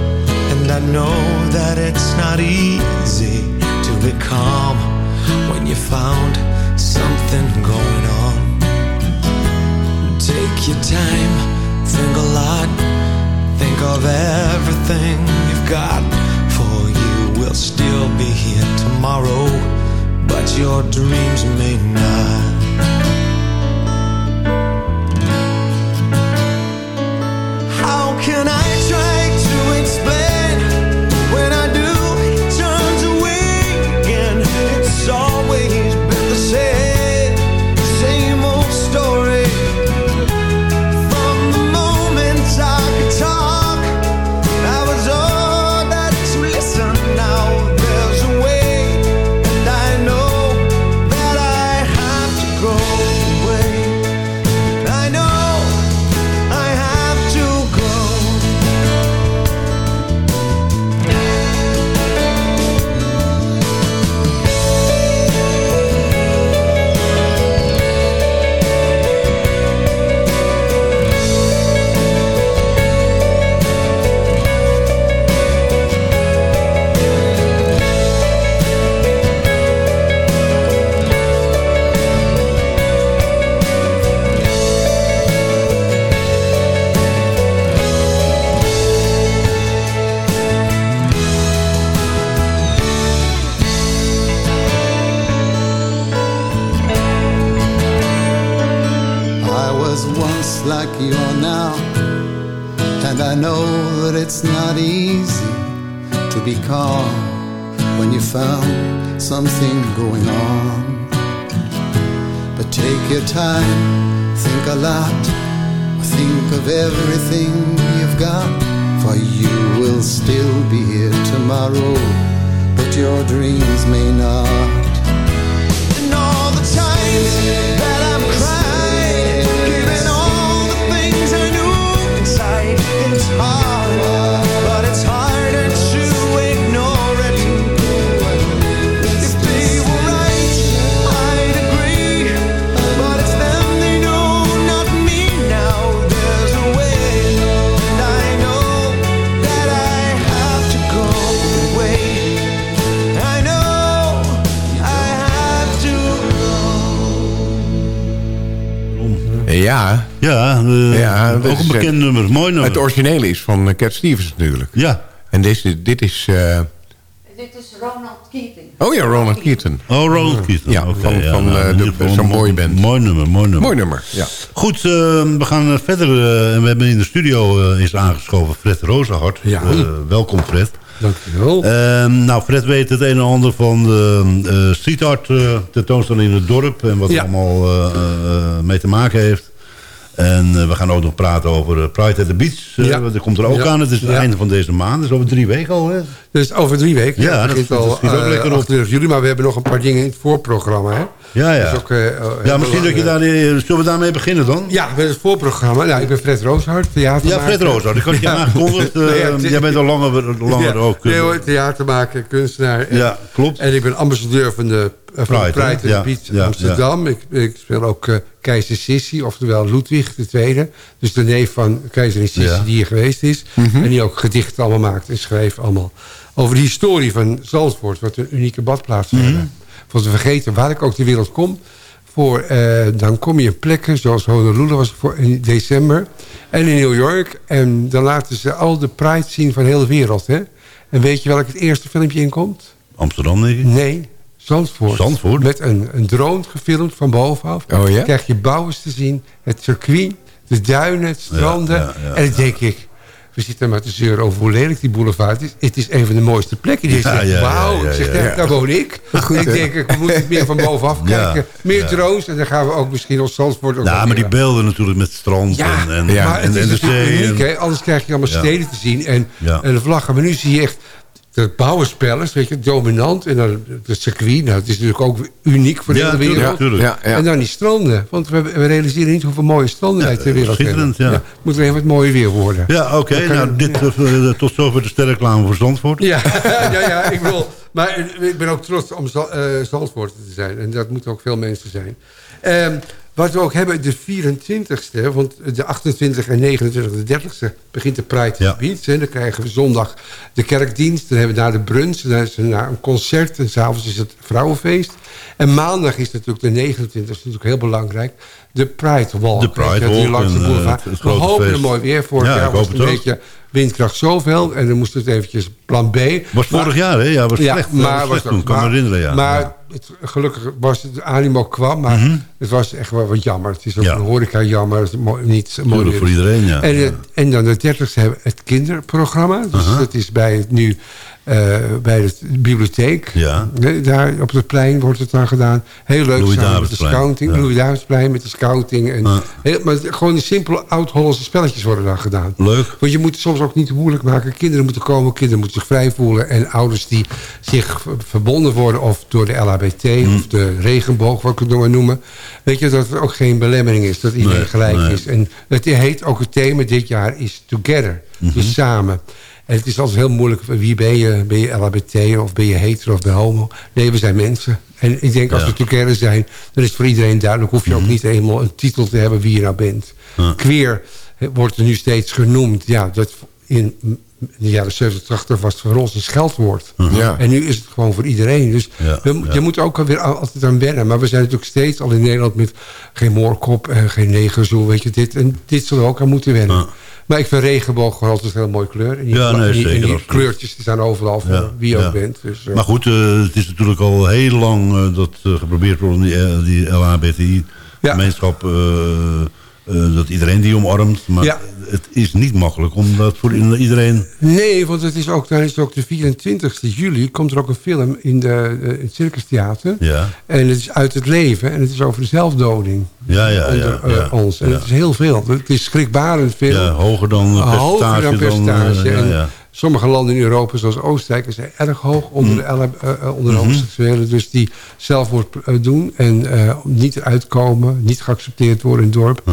I know that it's not easy to be calm when you found something going on. Take your time, think a lot, think of everything you've got. For you will still be here tomorrow, but your dreams may not. Your time, think a lot, think of everything you've got, for you will still be here tomorrow, but your dreams may not. Ja. Ja, eh, ja ook een is, bekend eh, nummer. Mooi nummer. Het originele is van eh, Cat Stevens natuurlijk. Ja. En deze, dit is... eh, Dit is Ronald Keating. oh ja, Ronald Keaton. Oh, Ronald Keaton. Ja, van, ja, van nou, eh, de- zo'n mooie band. Mooi nummer, mooi nummer. Mooi nummer, ja. Goed, eh, we gaan eh, verder. eh, en we hebben in de studio eh, is aangeschoven Fred Rozenhart. Ja. Eh, welkom Fred. Dankjewel. Ehm, nou, Fred weet het een en ander van de eh, street art eh, tentoonstelling in het dorp. En wat er Ja. allemaal eh, eh, mee te maken heeft. En eh, we gaan ook nog praten over eh, Pride at the Beach. Eh, Ja. Dat komt er ook Ja. aan. Het is het Ja. einde van deze maand. Dus over drie weken al. Hè? Dus over drie weken. Ja, dat- schiet ook eh, lekker op. 28 juli, maar we hebben nog een paar dingen in het voorprogramma. Hè? Ja, ja. Dus ook, eh, eh, ja, misschien dat je daar... eh, Zullen we daarmee beginnen dan? Ja, met het voorprogramma. Nou, ik ben Fred Rooshart, theatermaker. Ja, Fred Rozenhart. Ik had je aangekondigd. Nee, ja, het- jij bent al langer, langer Ja, ook... Nee hoor, theatermaker, kunstenaar. En, Ja, klopt. En ik ben ambassadeur van de, eh, van Pride? Pride Ja, ja, Beach ja, Amsterdam. Ik, ik speel ook keizer Sissi, oftewel Ludwig II. Dus de neef van keizerin Sissi Ja. die hier geweest is. Mhm. En die ook gedichten allemaal maakt en schreef allemaal. Over de historie van Zandvoort, wat een unieke badplaats Mhm. hebben. Voor te vergeten waar ik ook ter wereld kom. Voor, eh, dan kom je in plekken zoals Honolulu was voor in december. En in New York. En dan laten ze al de pride zien van heel de wereld. Hè? En weet je welk het eerste filmpje inkomt? Amsterdam, denk ik. Nee, Zandvoort. Zandvoort? Met een, een drone gefilmd van bovenaf. Oh ja? Dan krijg je bouwers te zien. Het circuit, de duinen, het stranden. Ja, ja, ja, en dan denk ik... we zitten maar te zeuren over hoe lelijk die boulevard is. Het is een van de mooiste plekken. Die Ja, zegt, wauw, ik zeg, daar, woon ik. ik denk, ik moet het meer van bovenaf kijken. Meer drones. En dan gaan we ook misschien ons Zandvoort Ja, maar die beelden natuurlijk met strand en, en, en, en de zee. uniek, en-? Anders krijg je allemaal steden te zien en, en de vlaggen. Maar nu zie je echt de bouwenspellers, weet je, dominant. En dan het circuit, nou, het is natuurlijk ook uniek voor de Ja, hele wereld. tuurlijk. Ja, ja. En dan die stranden. Want we, we realiseren niet hoeveel mooie stranden wij ter wereld hebben. schitterend, ja. Moet er even wat mooier weer worden. Ja, oké. Nou, dit, eh, eh, tot zover de sterreclame voor Zandvoort. Ja, ja, ja, ik wil. Maar ik ben ook trots om eh, Zandvoort te zijn. En dat moeten ook veel mensen zijn. Ehm, wat we ook hebben, de 24ste, want de 28 en 29 de 30ste begint de Pride Ja. Beach. En dan krijgen we zondag de kerkdienst. Dan hebben we daar de brunch. Dan is er een concert. En s'avonds is het vrouwenfeest. En maandag is natuurlijk de 29 is natuurlijk heel belangrijk. De Pride Walk. De Pride Walk langs de eh, boulevard. we hopen er mooi weer. Vorig Ja, jaar ik was een beetje windkracht zoveel. En dan moest het eventjes plan B. Was vorig jaar, hè? Ja, was slecht, eh, was slecht toen, kan me herinneren, ja. Maar het, gelukkig was het, de animo kwam, maar Mhm. het was echt wel wat jammer. Het is ook Ja. een horeca jammer. Het is mooi, niet mooi Tuurlijk, voor iedereen, ja. En, en dan de 30ste hebben we het kinderprogramma. Dus dat is bij het nu eh, bij de bibliotheek. Ja. Daar op het plein wordt het dan gedaan. Heel leuk Louis samen met de scouting. ja. Louis met de scouting. En Ah. heel, maar gewoon die simpele oud-Hollandse spelletjes worden dan gedaan. Leuk. Want je moet het soms ook niet te moeilijk maken. Kinderen moeten komen, kinderen moeten zich vrij voelen. En ouders die zich verbonden worden... of door de LHBT Hm. of de regenboog, wat ik het nog maar noemen. Weet je, dat er ook geen belemmering is. Dat iedereen Nee, gelijk nee. is. En het heet ook het thema dit jaar is Together. Mhm. Dus samen. En het is altijd heel moeilijk. Wie ben je? Ben je LHBT of ben je hetero of ben je homo? Nee, we zijn mensen. En ik denk als Ja. we together zijn... dan is het voor iedereen duidelijk. Hoef je ook niet eenmaal een titel te hebben wie je nou bent. Mhm. Ja. Queer wordt er nu steeds genoemd. Ja, dat in de jaren 70, 80 was het voor ons een scheldwoord. Ja. En nu is het gewoon voor iedereen. Dus Ja, we, ja. je moet ook alweer al- altijd aan wennen. Maar we zijn natuurlijk steeds al in Nederland met geen moorkop en geen negerzoel. Weet je, dit, en dit zullen we ook aan moeten wennen. Maar ik vind regenboog gewoon altijd een heel mooie kleur. En die, Ja, nee, die, zeker, die kleurtjes die staan overal voor Ja, wie je ja. ook bent. Dus, eh, Maar goed, eh, het is natuurlijk al heel lang eh, dat geprobeerd wordt om die, die LHBTI-gemeenschap... dat iedereen die omarmt. Maar Ja. het is niet makkelijk om dat voor iedereen... Nee, want het is ook, dan is het ook de 24 juli... komt er ook een film in, de, eh, in het Circus Theater. Ja, En het is uit het leven. En het is over de zelfdoding. ja, ja. onder ja, eh, ja, ons. En het is heel veel. Het is schrikbarend veel. Ja, hoger dan eh, Hoger percentage. dan percentage. eh, en ja. Sommige landen in Europa, zoals Oostenrijk, zijn erg hoog onder de, L- eh, eh, onder de Mhm. homoseksuelen. Dus die zelfmoord eh, doen en eh, niet eruit komen, niet geaccepteerd worden in het dorp. Ja.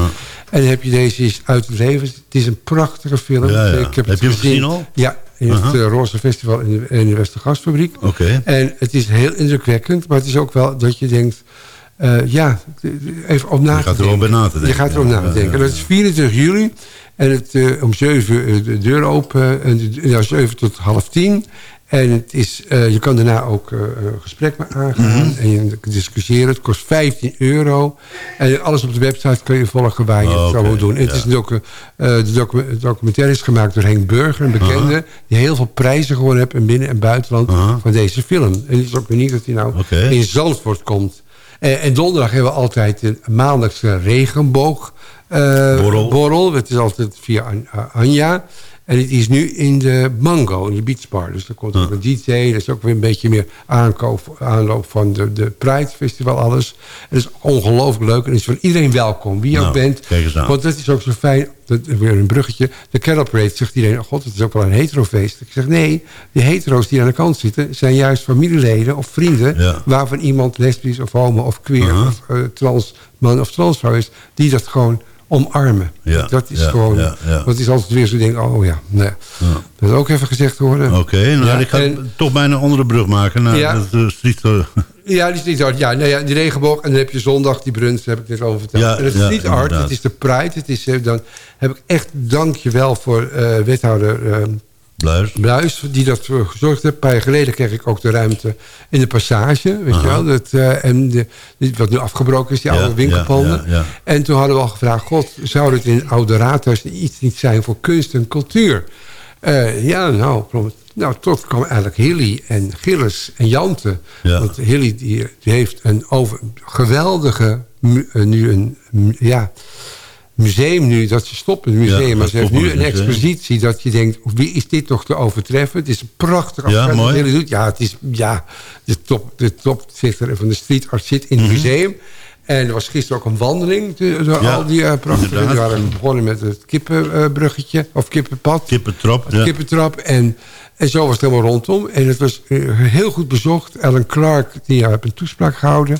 En dan heb je deze is uit het leven. Het is een prachtige film. Ja, ja. Ik heb, je hem gezien al? Ja, in het eh, Roze Festival in de, in de Westergasfabriek. Oké. En het is heel indrukwekkend, maar het is ook wel dat je denkt... ja, even om na Je te gaat er denken. bij na te denken. Je gaat erom Ja, na te ja, denken. ja, dat is 24 juli. En het, eh, om 7 uur eh, de deur open. En de, ja, 7 tot half 10. En het is, eh, je kan daarna ook eh, een gesprek mee aangaan. Mhm. En je discussiëren. Het kost 15 euro. En alles op de website kun je volgen waar je Oh, het zou oké, moeten doen. En het is een docu, eh, de docu documentaire is gemaakt door Henk Burger, een bekende. Die heel veel prijzen gewonnen heeft in binnen- en buitenland van deze film. En het is ook uniek dat hij nou in Zandvoort komt. En, en donderdag hebben we altijd een maandagse regenboog eh, Borrel. borrel. Het is altijd via An- Anja. En het is nu in de Mango, in de Beach Bar. Dus er komt ook een DJ. Er is ook weer een beetje meer aankoop, aanloop van de, de Pride Festival, alles. Het is ongelooflijk leuk. En het is voor iedereen welkom, wie je ook Nou, bent. Want dat is ook zo fijn. Dat, weer een bruggetje. De Carol Parade zegt iedereen... Oh god, het is ook wel een heterofeest. Ik zeg nee, die hetero's die aan de kant zitten... zijn juist familieleden of vrienden... Ja. waarvan iemand lesbisch of homo of queer... Of uh, trans man of transvrouw is... die dat gewoon omarmen. Ja, Dat is ja, gewoon... ja, het is altijd weer zo denk oh ja, nee. Dat is ook even gezegd worden. Oké, nou, Ja, ik ga en- toch bijna een andere brug maken. naar Ja. uh, street, eh, Ja, die street art. Ja, nou ja, die regenboog. En dan heb je zondag die daar heb ik net over verteld. Ja, en het ja, street art, het is de Pride. Het is, eh, dan heb ik echt dankjewel voor eh, wethouder eh, Bluis. Bluis, die dat voor gezorgd heeft. Een paar jaar geleden kreeg ik ook de ruimte in de passage. Weet je wel? Dat, eh, en de, wat nu afgebroken is, die Ja, oude winkelpanden. ja, ja, ja. En toen hadden we al gevraagd... God, zou het in het oude raadhuis iets niet zijn voor kunst en cultuur? Eh, ja, nou, nou, tot kwam eigenlijk Hilly en Gilles en Jante. Ja. Want Hilly die, die heeft een over, geweldige... eh, nu een, ja, museum nu, dat ze stoppen het museum. Ja, maar ze heeft nu een expositie dat je denkt, wie is dit toch te overtreffen? Het is een prachtig Ja, mooi. doet. Ja, het is, ja, de top, de top er van de street art zit in het Mhm. museum. En er was gisteren ook een wandeling door Ja, al die eh, prachtige... We waren begonnen met het kippenbruggetje, of kippenpad. Kippentrap, ja. kippentrap. En, en zo was het helemaal rondom. En het was eh, heel goed bezocht. Ellen Clark die heeft een toespraak gehouden.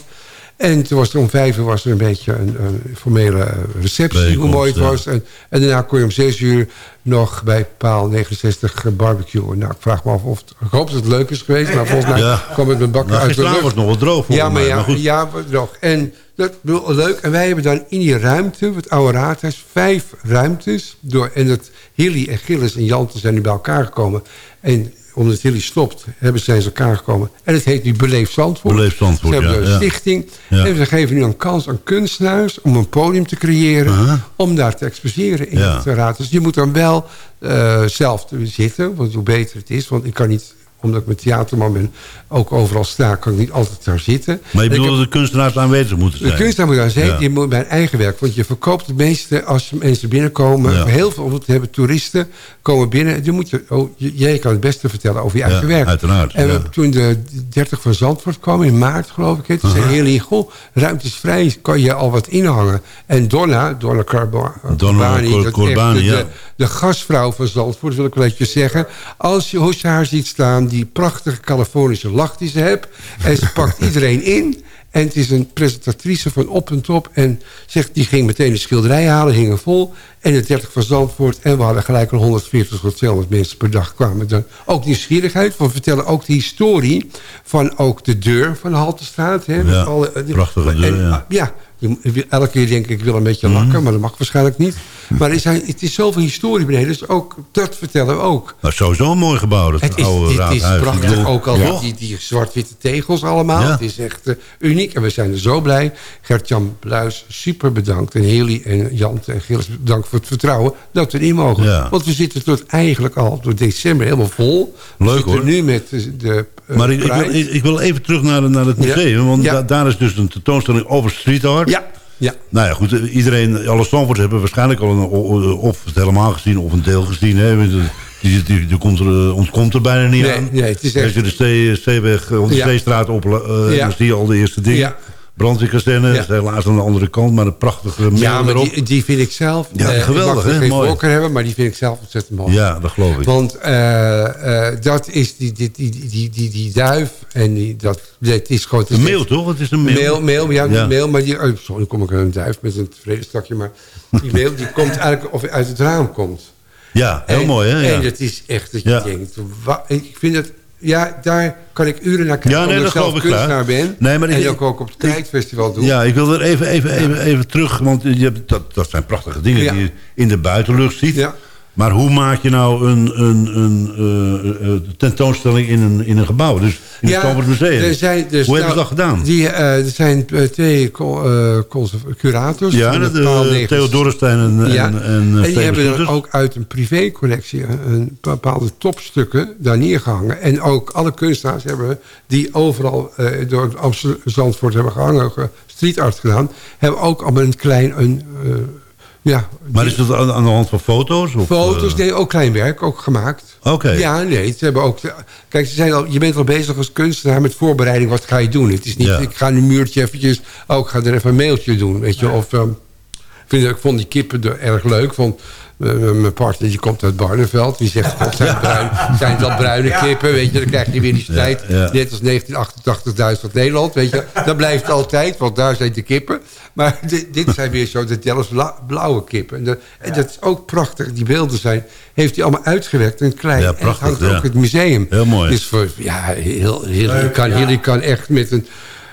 En toen was er om vijf uur was er een beetje een, een formele eh, receptie, hoe mooi het ja. was. En, en daarna kon je om zes uur nog bij paal 69 barbecuen. Nou, ik vraag me af of het, ik hoop dat het leuk is geweest. Maar volgens mij Ja. kwam het met bakken Nou, uit de lucht. was nog wel droog, Ja, maar mij, maar goed. ja, droog. En dat was leuk. En wij hebben dan in die ruimte, het oude raadhuis, vijf ruimtes. Door, en dat Hilly en Gilles en Jante zijn nu bij elkaar gekomen. En omdat Hilly stopt, hebben zijn ze elkaar gekomen. En het heet nu Beleef Zandvoort. Beleef Zandvoort, Ze hebben ja, een stichting. Ja. En ze geven nu een kans aan kunstenaars om een podium te creëren. Om daar te exposeren in het raadhuis. Je moet dan wel eh, zelf te zitten, want hoe beter het is. Want ik kan niet, omdat ik met theaterman ben, ook overal sta, kan ik niet altijd daar zitten. Maar je bedoelt dat de kunstenaars aanwezig moeten de zijn? kunstenaar moet daar zijn, Ja. die moet bij eigen werk. Want je verkoopt het meeste als mensen binnenkomen. Ja. Heel veel hebben toeristen komen binnen. Die moet je, oh, jij kan het beste vertellen over je Ja, eigen werk. uiteraard, En ja. toen de 30 van Zandvoort kwam, in maart geloof ik. het, Toen zei goh, ruimte is vrij, kan je al wat inhangen. En Donna, Donna Carba- Donna Corbani, Cor- Corbani, de, ja. de, de gastvrouw van Zandvoort, wil ik wel even zeggen. Als je, als je haar ziet staan, die prachtige Californische lach die ze heeft. En ze pakt iedereen in. En het is een presentatrice van op en top. En zegt, die ging meteen de schilderij halen, hingen vol. En de 30 van Zandvoort. En we hadden gelijk al 140 tot 200 mensen per dag kwamen dan. Ook nieuwsgierigheid. We vertellen ook de historie van ook de deur van de Haltestraat. Hè, met Ja, alle, eh, prachtige deur, en, ja. ja, je- elke keer denk ik, ik wil een beetje lakken, maar dat mag waarschijnlijk niet. Maar het is zoveel historie beneden, dus ook dat vertellen we ook. Nou, sowieso een mooi gebouw, dat Het is, oude dit is prachtig, ook al die, die zwart-witte tegels allemaal. Ja. Het is echt eh, uniek en we zijn er zo blij. Gert-Jan Bluis, super bedankt. En Heli en Jante en Gilles, bedankt voor het vertrouwen dat we erin mogen. Want we zitten tot eigenlijk al door december helemaal vol. we Leuk, zitten hoor. nu met de, de eh, Maar ik, ik, wil, Pride. ik, ik wil even terug naar, naar het museum. Want da- daar is dus een tentoonstelling over street art. Ja, ja. Nou ja, goed. eh, Iedereen, alle Stamfords hebben waarschijnlijk al een, of het helemaal gezien of een deel gezien. Hè. Die, die, die, die komt er, eh, ontkomt er bijna niet Nee, aan. nee, het is Als je de stee, Steeweg, eh, of de Ja. Steestraat op, eh, Ja. dan zie je al de eerste dingen. Ja. Brandweerkazerne, Ja. is helaas aan de andere kant, maar een prachtige Ja, maar die, die vind ik zelf... Ja, eh, geweldig, hè? Mooi. voorkeur hebben, maar die vind ik zelf ontzettend mooi. Ja, dat geloof ik. Want eh, eh, dat is die, die, die, die, die, die, duif en die, dat, het is gewoon... het is Een mail, toch? Het is een mail. Mail, mail ja, Ja. mail, maar die... Oh, sorry, kom ik aan een duif met een tevreden stakje, maar die mail die komt eigenlijk of uit het raam komt. Ja, heel En- mooi, hè? Ja. En het is echt dat je denkt... ik vind het... Ja, daar kan ik uren naar kijken. Ja, nee, omdat dat ik zelf kunstenaar ben. Nee, maar ik- en ook, ook op het Krijtfestival doe. Ja, ik wil er even, even, even, even terug, want je hebt, dat, dat zijn prachtige dingen Ja. die je in de buitenlucht ziet. Ja. Maar hoe maak je nou een, een, een eh, eh, tentoonstelling in een, in een gebouw? Dus in het Stamford Museum. Er zijn, dus, hoe hebben nou, ze dat gedaan? Die, eh, er zijn eh, twee eh, curators. ja, de paal uh, 9 Theo Dorrestein en, Ja. en, en, En, eh, die hebben er ook uit een privécollectie een- bepaalde topstukken daar neergehangen. En ook alle kunstenaars hebben die overal eh, door Amsterdam Zandvoort hebben gehangen, ge- street art gedaan, hebben ook allemaal een klein... Een, eh, ja, Maar is dat aan, aan de hand van foto's? Of, Foto's, eh, nee, ook klein werk, ook gemaakt. Oké. Ja, nee, ze hebben ook... Kijk, ze zijn al, je bent al bezig als kunstenaar met voorbereiding. Wat ga je doen? Het is niet, Ja. ik ga een muurtje eventjes... Oh, ik ga er even een mailtje doen, weet je. Of, ehm, vind, ik vond die kippen er erg leuk. Vond, mijn partner die komt uit Barneveld. Die zegt, God, zijn, bruin, zijn dat bruine kippen? Weet je, dan krijg je weer die strijd. Ja. Net als 1988 Duitsland-Nederland, weet je. Dat blijft altijd, want daar zijn de kippen. Maar dit, dit zijn weer zo de Delfts bla- blauwe kippen. En, dat- en dat is ook prachtig. Die beelden zijn, heeft hij allemaal uitgewerkt in klein. Ja, en hangt ook het museum. Heel mooi. Dus voor, ja, heel, heel, kan echt met een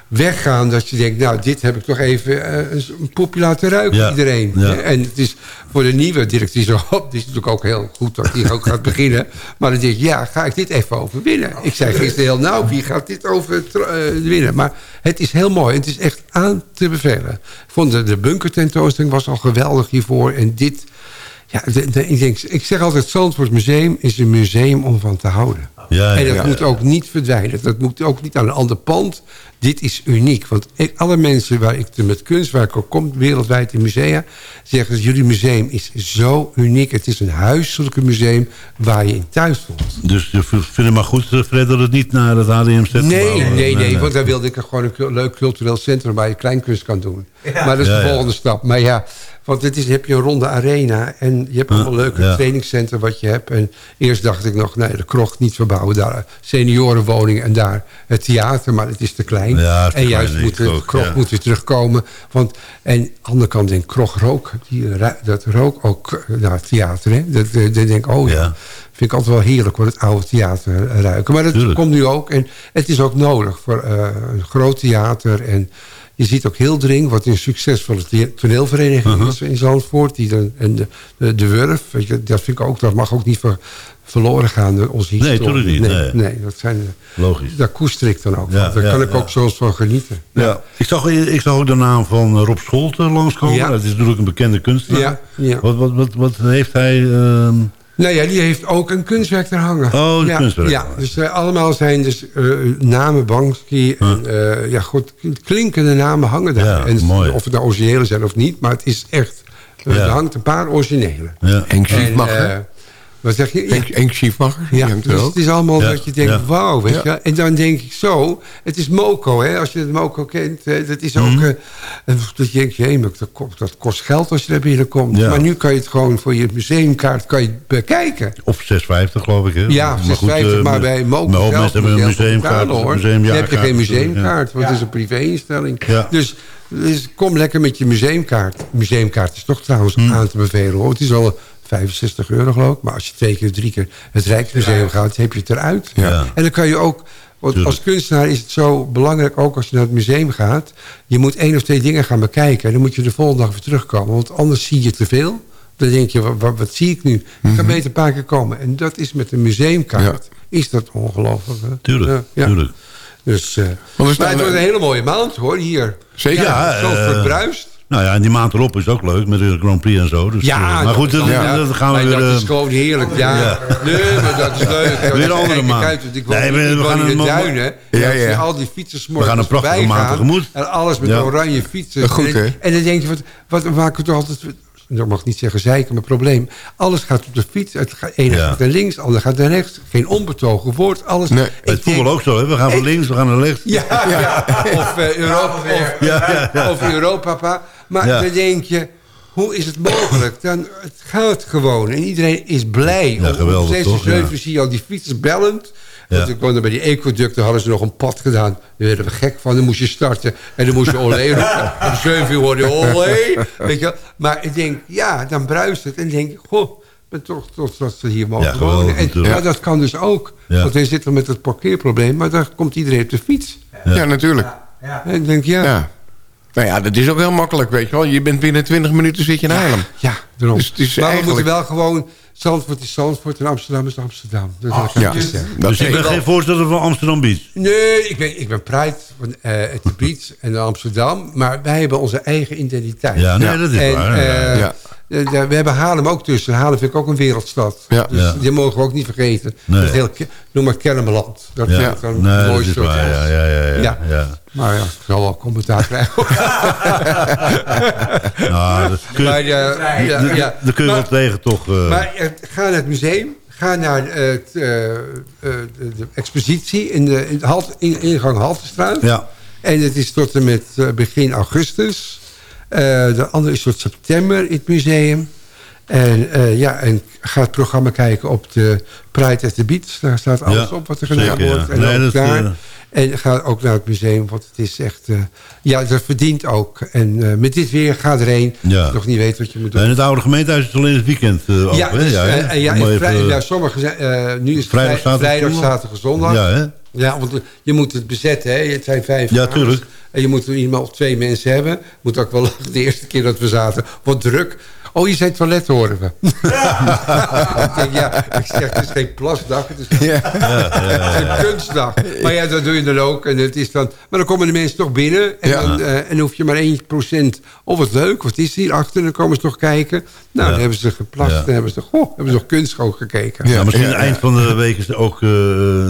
weggaan dat je denkt... nou, dit heb ik toch even eh, een, poepje laten ruiken, Ja, iedereen. ja. En het is voor de nieuwe directrice... op, die is natuurlijk ook heel goed dat die ook gaat beginnen. Maar dan denk ik, ja, ga ik dit even overwinnen? Ik zei gisteren heel nou, wie gaat dit over eh, winnen? Maar het is heel mooi. Het is echt aan te bevelen. Ik vond de, de bunkertentoonstelling was al geweldig hiervoor. En dit... Ja, de- de- ik, denk, ik zeg altijd, Zandvoort Museum is een museum om van te houden. Ja, en ja, dat ja. moet ook niet verdwijnen. Dat moet ook niet aan een ander pand. Dit is uniek. Want alle mensen waar ik met kunst, waar ik ook kom, wereldwijd in musea... zeggen jullie museum is zo uniek. Het is een huiselijke museum waar je in thuis voelt. Dus je vindt het maar goed, eh, Fred, dat het niet naar het HDMZ Nee, eh, nee, nee, want dan wilde ik er gewoon een leuk cultureel centrum... waar je kleinkunst kan doen. Maar dat is Ja, de ja. volgende stap. Maar ja, want het is, heb je een ronde arena... en je hebt allemaal Ja, leuke ja. trainingscentra wat je hebt. En eerst dacht ik nog, nee, de krocht niet verbouwen. Daar seniorenwoning en daar het theater. Maar het is te klein. Ja, en juist moet de ook, krocht ja. moet weer terugkomen. Want, en aan de andere kant denk ik, krocht rook. Die, dat rook ook eh, naar het theater. Hè? Dat, dat, dat denk ik, oh ja. Vind ik altijd wel heerlijk voor het oude theater eh, ruiken. Maar dat Tuurlijk. komt nu ook. En het is ook nodig voor eh, een groot theater. En je ziet ook heel dring wat een succesvolle toneelvereniging Uh-huh. is in Zandvoort. Die dan, en de, de, de Wurf, weet je, dat vind ik ook, dat mag ook niet ver, verloren gaan, de- onze Nee, historie. tuurlijk niet, Nee, nee. dat zijn, eh, Logisch. daar koester ik dan ook Ja. Daar ja, kan ik ja. ook soms van genieten. Ja. Ik, zag, ik zag ook de naam van Rob Scholten langskomen. Dat is natuurlijk een bekende kunstenaar. Ja, ja. Wat, wat, wat, wat heeft hij... ehm, Nou ja, die heeft ook een kunstwerk ter hangen. Oh, een ja, kunstwerk. Ja, dus eh, allemaal zijn dus eh, namen, Banksy. En, eh, ja, goed, klinkende namen hangen daar. Ja, en mooi. Of het nou originele zijn of niet, maar het is echt... Ja. Er hangt een paar originele. Ja. Henk Schiefmacher. En, eh, Wat zeg je? Ja. Die Ja, dus het is allemaal Ja, dat je denkt, ja. wauw, weet je. En dan denk ik zo, het is Moco, hè. Als je het Moco kent, hè, dat is ook... Mhm. eh, en dat je denkt, jee, dat, ko- dat kost geld als je daar binnenkomt. Maar nu kan je het gewoon voor je museumkaart kan je bekijken. Op 6,50 geloof ik. Hè? Ja, 6,50, eh, maar bij Moco zelf mensen hebben een museumkaart. betalen, of Dan heb je geen museumkaart, want het is een privé-instelling. Dus, dus kom lekker met je museumkaart. Museumkaart is toch trouwens Hm. aan te bevelen, hoor. Het is al 65 euro, geloof ik. Maar als je twee keer, drie keer het Rijksmuseum gaat, heb je het eruit. Ja. En dan kan je ook... Want als kunstenaar is het zo belangrijk, ook als je naar het museum gaat... je moet één of twee dingen gaan bekijken. En dan moet je de volgende dag weer terugkomen. Want anders zie je te veel. Dan denk je, wat, wat, wat zie ik nu? Ik Mhm. kan beter een paar keer komen. En dat is met een museumkaart. Is dat ongelooflijk. hè? Tuurlijk, Ja, ja. tuurlijk. Dus, eh, er maar het wordt een hele mooie maand hoor, hier. Zeker. Ja, zo eh, verbruist. Nou ja, en die maand erop is ook leuk met de Grand Prix en zo. Dus, Ja, eh, maar goed, dat, dat, ja. dat gaan we Maar weer... dat is eh, gewoon heerlijk. Ja. Ja. Nee, maar dat is leuk. Weer een andere maand. ik Nee, we- ik we gaan in de duinen. Ja, Ja, ja. Al die fietsers We gaan een prachtige maand tegemoet. En alles met Ja. oranje fietsen. Goed, en, hè? en dan denk je, wat, wat we maken toch altijd... Ik mag niet zeggen zeiken, maar probleem. Alles gaat op de fiets. Het gaat, ene Ja. gaat naar links, ander gaat naar rechts. Geen onbetogen woord. Alles. Nee. Ik Het voetbal denk- ook zo, hè? We gaan van links, we gaan naar rechts. ja, ja. Of, eh, Europa, of, Ja, ja, ja. of Europa. Maar Ja. dan denk je, hoe is het mogelijk? Dan, het gaat gewoon. En iedereen is blij. Ja, Om- geweldig, Om 6 toch? 7 Ja. zie je al die fietsers bellend. Ja. Woonde bij die ecoducten, hadden ze nog een pad gedaan. Daar werden we gek van, dan moest je starten. En dan moest je olé roepen. Om 7 uur hoorde je olé. Weet je? Maar ik denk, ja, dan bruist het. En denk ik, goh, ik ben toch trots dat ze hier mogen Ja, geweldig wonen. En natuurlijk. ja, dat kan dus ook. Ja. Want wij zitten met het parkeerprobleem. Maar daar komt iedereen op de fiets. Ja, natuurlijk. En ik denk, ja, Ja. Nou ja, dat is ook heel makkelijk, weet je wel. Je bent binnen 20 minuten zit je in Haarlem. Ja, daarom. Dus is maar we moeten wel gewoon... Zandvoort is Zandvoort en Amsterdam is Amsterdam. Dat ik Ja, dat Dus ik ben wel- geen voorstander van Amsterdam Beach. Nee, ik ben, ik ben Pride van eh, het gebied en Amsterdam. Maar wij hebben onze eigen identiteit. Ja, nee, dat is en, waar. Ja. eh, Ja. Eh, we hebben Haarlem ook tussen. Haarlem vind ik ook een wereldstad. Ja. Dus Ja. die mogen we ook niet vergeten. Nee. Dat is heel, ke- noem maar Kennemerland. Dat Ja. vind ik dan Nee, waar. er Ja, ja, ja, ja, Ja. ja. Maar ja, ik zal wel commentaar krijgen. Nou, dat kun je, maar, eh, ja, ja. daar kun je wel Maar- tegen toch... eh, Maar eh, ga naar het museum. Ga naar eh, het, eh, eh, de, expositie in de in de halt, in, ingang Haltestraat. ja. En het is tot en met eh, begin augustus. Eh, de andere is tot september in het museum. En, eh, ja, en ga het programma kijken op de Pride at the Beach. Daar staat alles Ja, op wat er gedaan zeker, ja. wordt. En Nee, ook daar. eh, En ga ook naar het museum, want het is echt... ja, dat verdient ook. En met dit weer, ga erheen. Ja. Nog niet weet wat je moet doen. En het oude gemeentehuis is alleen het weekend open, Ja, dus, hè? en ja, ja, zijn, eh, nu is het Vrijdag, vrij- zaterdag, vrijdag, zondag? zaterdag, zondag. Ja, hè? Ja, want je moet het bezetten, hè. Het zijn vijf Ja, kamers. tuurlijk. En je moet er iemand of twee mensen hebben. Moet ook wel de eerste keer dat we zaten. Wat druk. Oh, je zei toilet horen we. ik denk, ja, ik zeg, het is geen plasdag, het is, het is een kunstdag. Maar ja, dat doe je dan ook. En het is dan, maar dan komen de mensen toch binnen. En, Ja. dan, eh, en hoef je maar 1%. Of wat leuk, wat is hier achter? Dan komen ze toch kijken. Nou, dan hebben ze geplast. Ja. Dan hebben ze, goh, hebben ze nog kunstgoed gekeken. Ja, misschien eind van de week is er ook eh,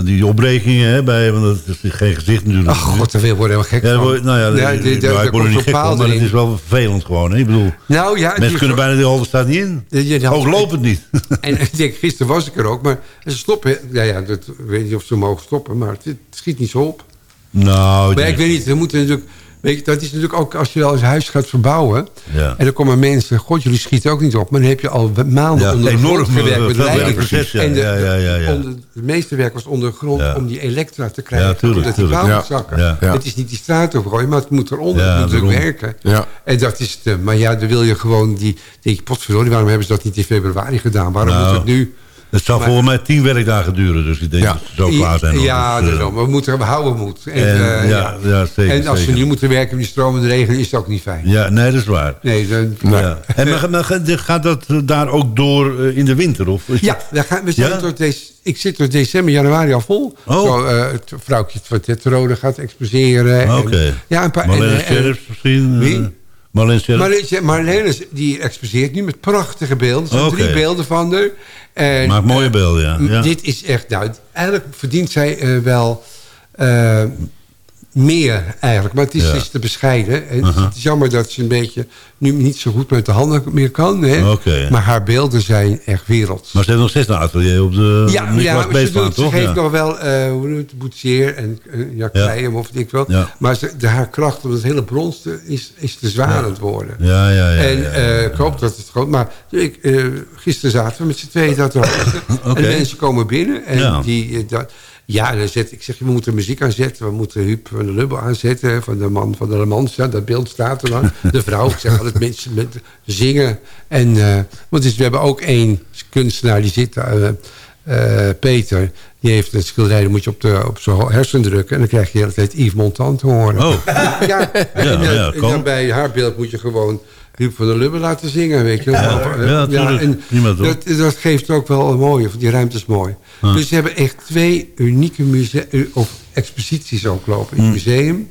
die opbrekingen hè, bij, want dat is geen gezicht natuurlijk. Ach, god, daar worden helemaal gek ja, van. nou ja, Ja, ja, ik word er niet gek van, maar het is wel vervelend gewoon. Hè? Ik bedoel, Nou ja, het mensen kunnen zo- de holde staat niet in. Je- Ook lopend niet. En ik denk, gisteren was ik er ook, maar ze stoppen. Ja, ja, dat, ik weet niet of ze mogen stoppen, maar het, het schiet niet zo op. Nou, Maar ja, ik weet niet, we moeten natuurlijk... Weet je, dat is natuurlijk ook als je wel eens een huis gaat verbouwen. Ja. En dan komen mensen, god, jullie schieten ook niet op. Maar dan heb je al maanden Ja, onder de grond gewerkt eh, met werk verzet, ja. En de, Ja, ja, ja, ja. Onder, de meeste werk was onder de grond Ja. om die elektra te krijgen. Ja, tuurlijk, Omdat die tuurlijk. bouw Ja. moet zakken. Ja. Ja. Het is niet die straat opgooien, maar het moet eronder. Ja, het moet natuurlijk daarom. werken. Ja. En dat is het. eh, Maar ja, dan wil je gewoon die... denk je, potverdorie, waarom hebben ze dat niet in februari gedaan? Waarom Nou, moet het nu... Het zal Maar- volgens mij tien werkdagen duren, dus ik denk Ja. dat ze zo klaar zijn. Ja, Dus, eh, we, moeten, we houden moed. En, En, eh, ja, ja, zeker, en als zeker. we nu moeten werken met die stromende regen, is het ook niet fijn. Ja, nee, dat is waar. Nee, dan, Ja. En maar, maar gaat- dat daar ook door eh, in de winter? Of is Ja, dat- gaan, we zijn tot deze, ik zit tot december, januari al vol. Oh. Zo, eh, het vrouwtje van Tetrode gaat exposeren. en- Oké. Ja, een paar... Marlene Scherps misschien? Wie? Marlene Scherps? Marlene, Marlene die exposeert nu met prachtige beelden. Er zijn drie beelden van haar. En, Maakt mooie beelden, ja. M- ja. Dit is echt, nou, eigenlijk verdient zij eh, wel eh, meer eigenlijk. Maar het is, Ja. is te bescheiden. En Uh-huh. Het is jammer dat ze een beetje nu niet zo goed met de handen meer kan. Hè? Maar haar beelden zijn echt werelds. Maar ze heeft nog steeds een atelier op de ja, Nicolaas ja, ze, doet, ze geeft Ja. nog wel, eh hoe noem je het, boetseer en eh, ja, of ik wel. Ja. Maar ze, de, haar kracht om het hele brons te, is, is te zwaar aan het worden. Ja, ja, ja. en ja, eh, ik hoop dat het groot... Maar ik, gisteren zaten we met z'n tweeën dat. Oké. En de mensen komen binnen en die... dat, ja, dan zet, ik zeg, we moeten muziek aanzetten. We moeten Huub van de Lubbe aanzetten. Van de man van de Le Mans. Ja, dat beeld staat er dan. De vrouw. Ik zeg altijd mensen met zingen. En, eh, want dus, we hebben ook één kunstenaar die zit... eh, eh, Peter, die heeft een schilderij, dan moet je op, de, op zijn hersen drukken. En dan krijg je de hele tijd Yves Montand te horen. Oh. Ja, en, ja, en kan. dan bij haar beeld moet je gewoon Huub van der Lubbe laten zingen, weet je. Ja, en dat, dat geeft ook wel een mooie, die ruimte is mooi. Ja. Dus ze hebben echt twee unieke muse- of exposities ook lopen. In het museum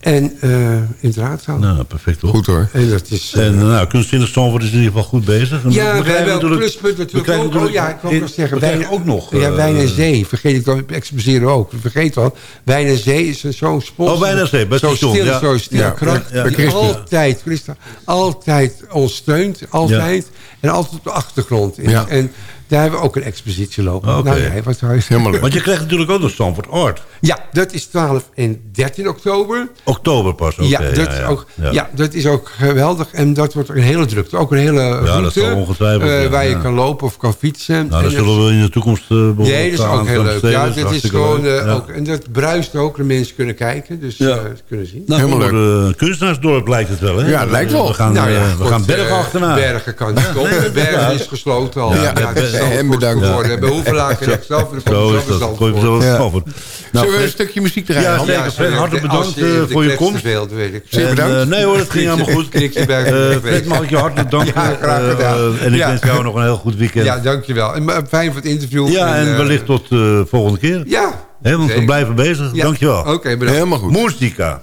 en eh, in het raadzaal. Nou, perfect hoor. Goed hoor. En dat is... eh, En eh, nou, kunstzinnig is in ieder geval goed bezig. En ja, we we hebben natuurlijk- pluspunt we natuurlijk krijgen ook. Oh ja, ik wil nog zeggen. we wijn- ook nog... Ja, eh, Wijn en Zee. Vergeet ik dan, exposeren ook. Vergeet al. Wijn en Zee is een- zo'n sponsor. Oh, Wijn en Zee, bij het Zo stil, ja. zo stil Ja, kracht. ja, ja. Die Christa. altijd, Christa, altijd ons steunt. Altijd. En altijd op de achtergrond is. Ja. En daar hebben we ook een expositie lopen. Oké. Nou ja, wat zou je Helemaal leuk. Want je krijgt natuurlijk ook nog Zandvoort Art. Ja, dat is 12 en 13 oktober. Oktober pas, oké. ja, dat Is ook, ja. dat is ook geweldig. En dat wordt een hele drukte. Ook een hele route. dat zal ongetwijfeld, eh, ja, waar je ja. kan lopen of kan fietsen. Nou, dat En zullen we in de toekomst uh, behoorlijk Nee, dat is ook heel leuk. Ja, dit is gewoon eh, Ja. ook, en dat bruist ook, de mensen kunnen kijken, dus Ja. eh, kunnen zien. Nou, Helemaal een kunstenaarsdorp lijkt het wel, hè? Ja, het lijkt wel. We gaan, nou ja, we gaan bergen achterna. Bergen kan niet. Bergen is gesloten al. Ja, Ja, ja, het is en Zandvoort bedankt. geworden. Bij Hoevelaken en zelf. Zo is dat. Gooi zelf Ja. Zandvoort. Nou, Zullen we een stukje muziek draaien? Ja, Hans? zeker. Fred, hartelijk bedankt eh, de voor je komst. weet ik. Zeer En, bedankt. eh, nee hoor, het ging helemaal goed. Eh. Fred, mag ik je hartelijk danken. Ja, graag gedaan. Eh, en ik Ja. wens jou nog een heel goed weekend. Ja, dankjewel. En, fijn voor het interview. Ja, en eh, wellicht tot de volgende keer. Ja. Want we blijven bezig. Ja. Dankjewel. Oké, bedankt. Helemaal goed. Moestika.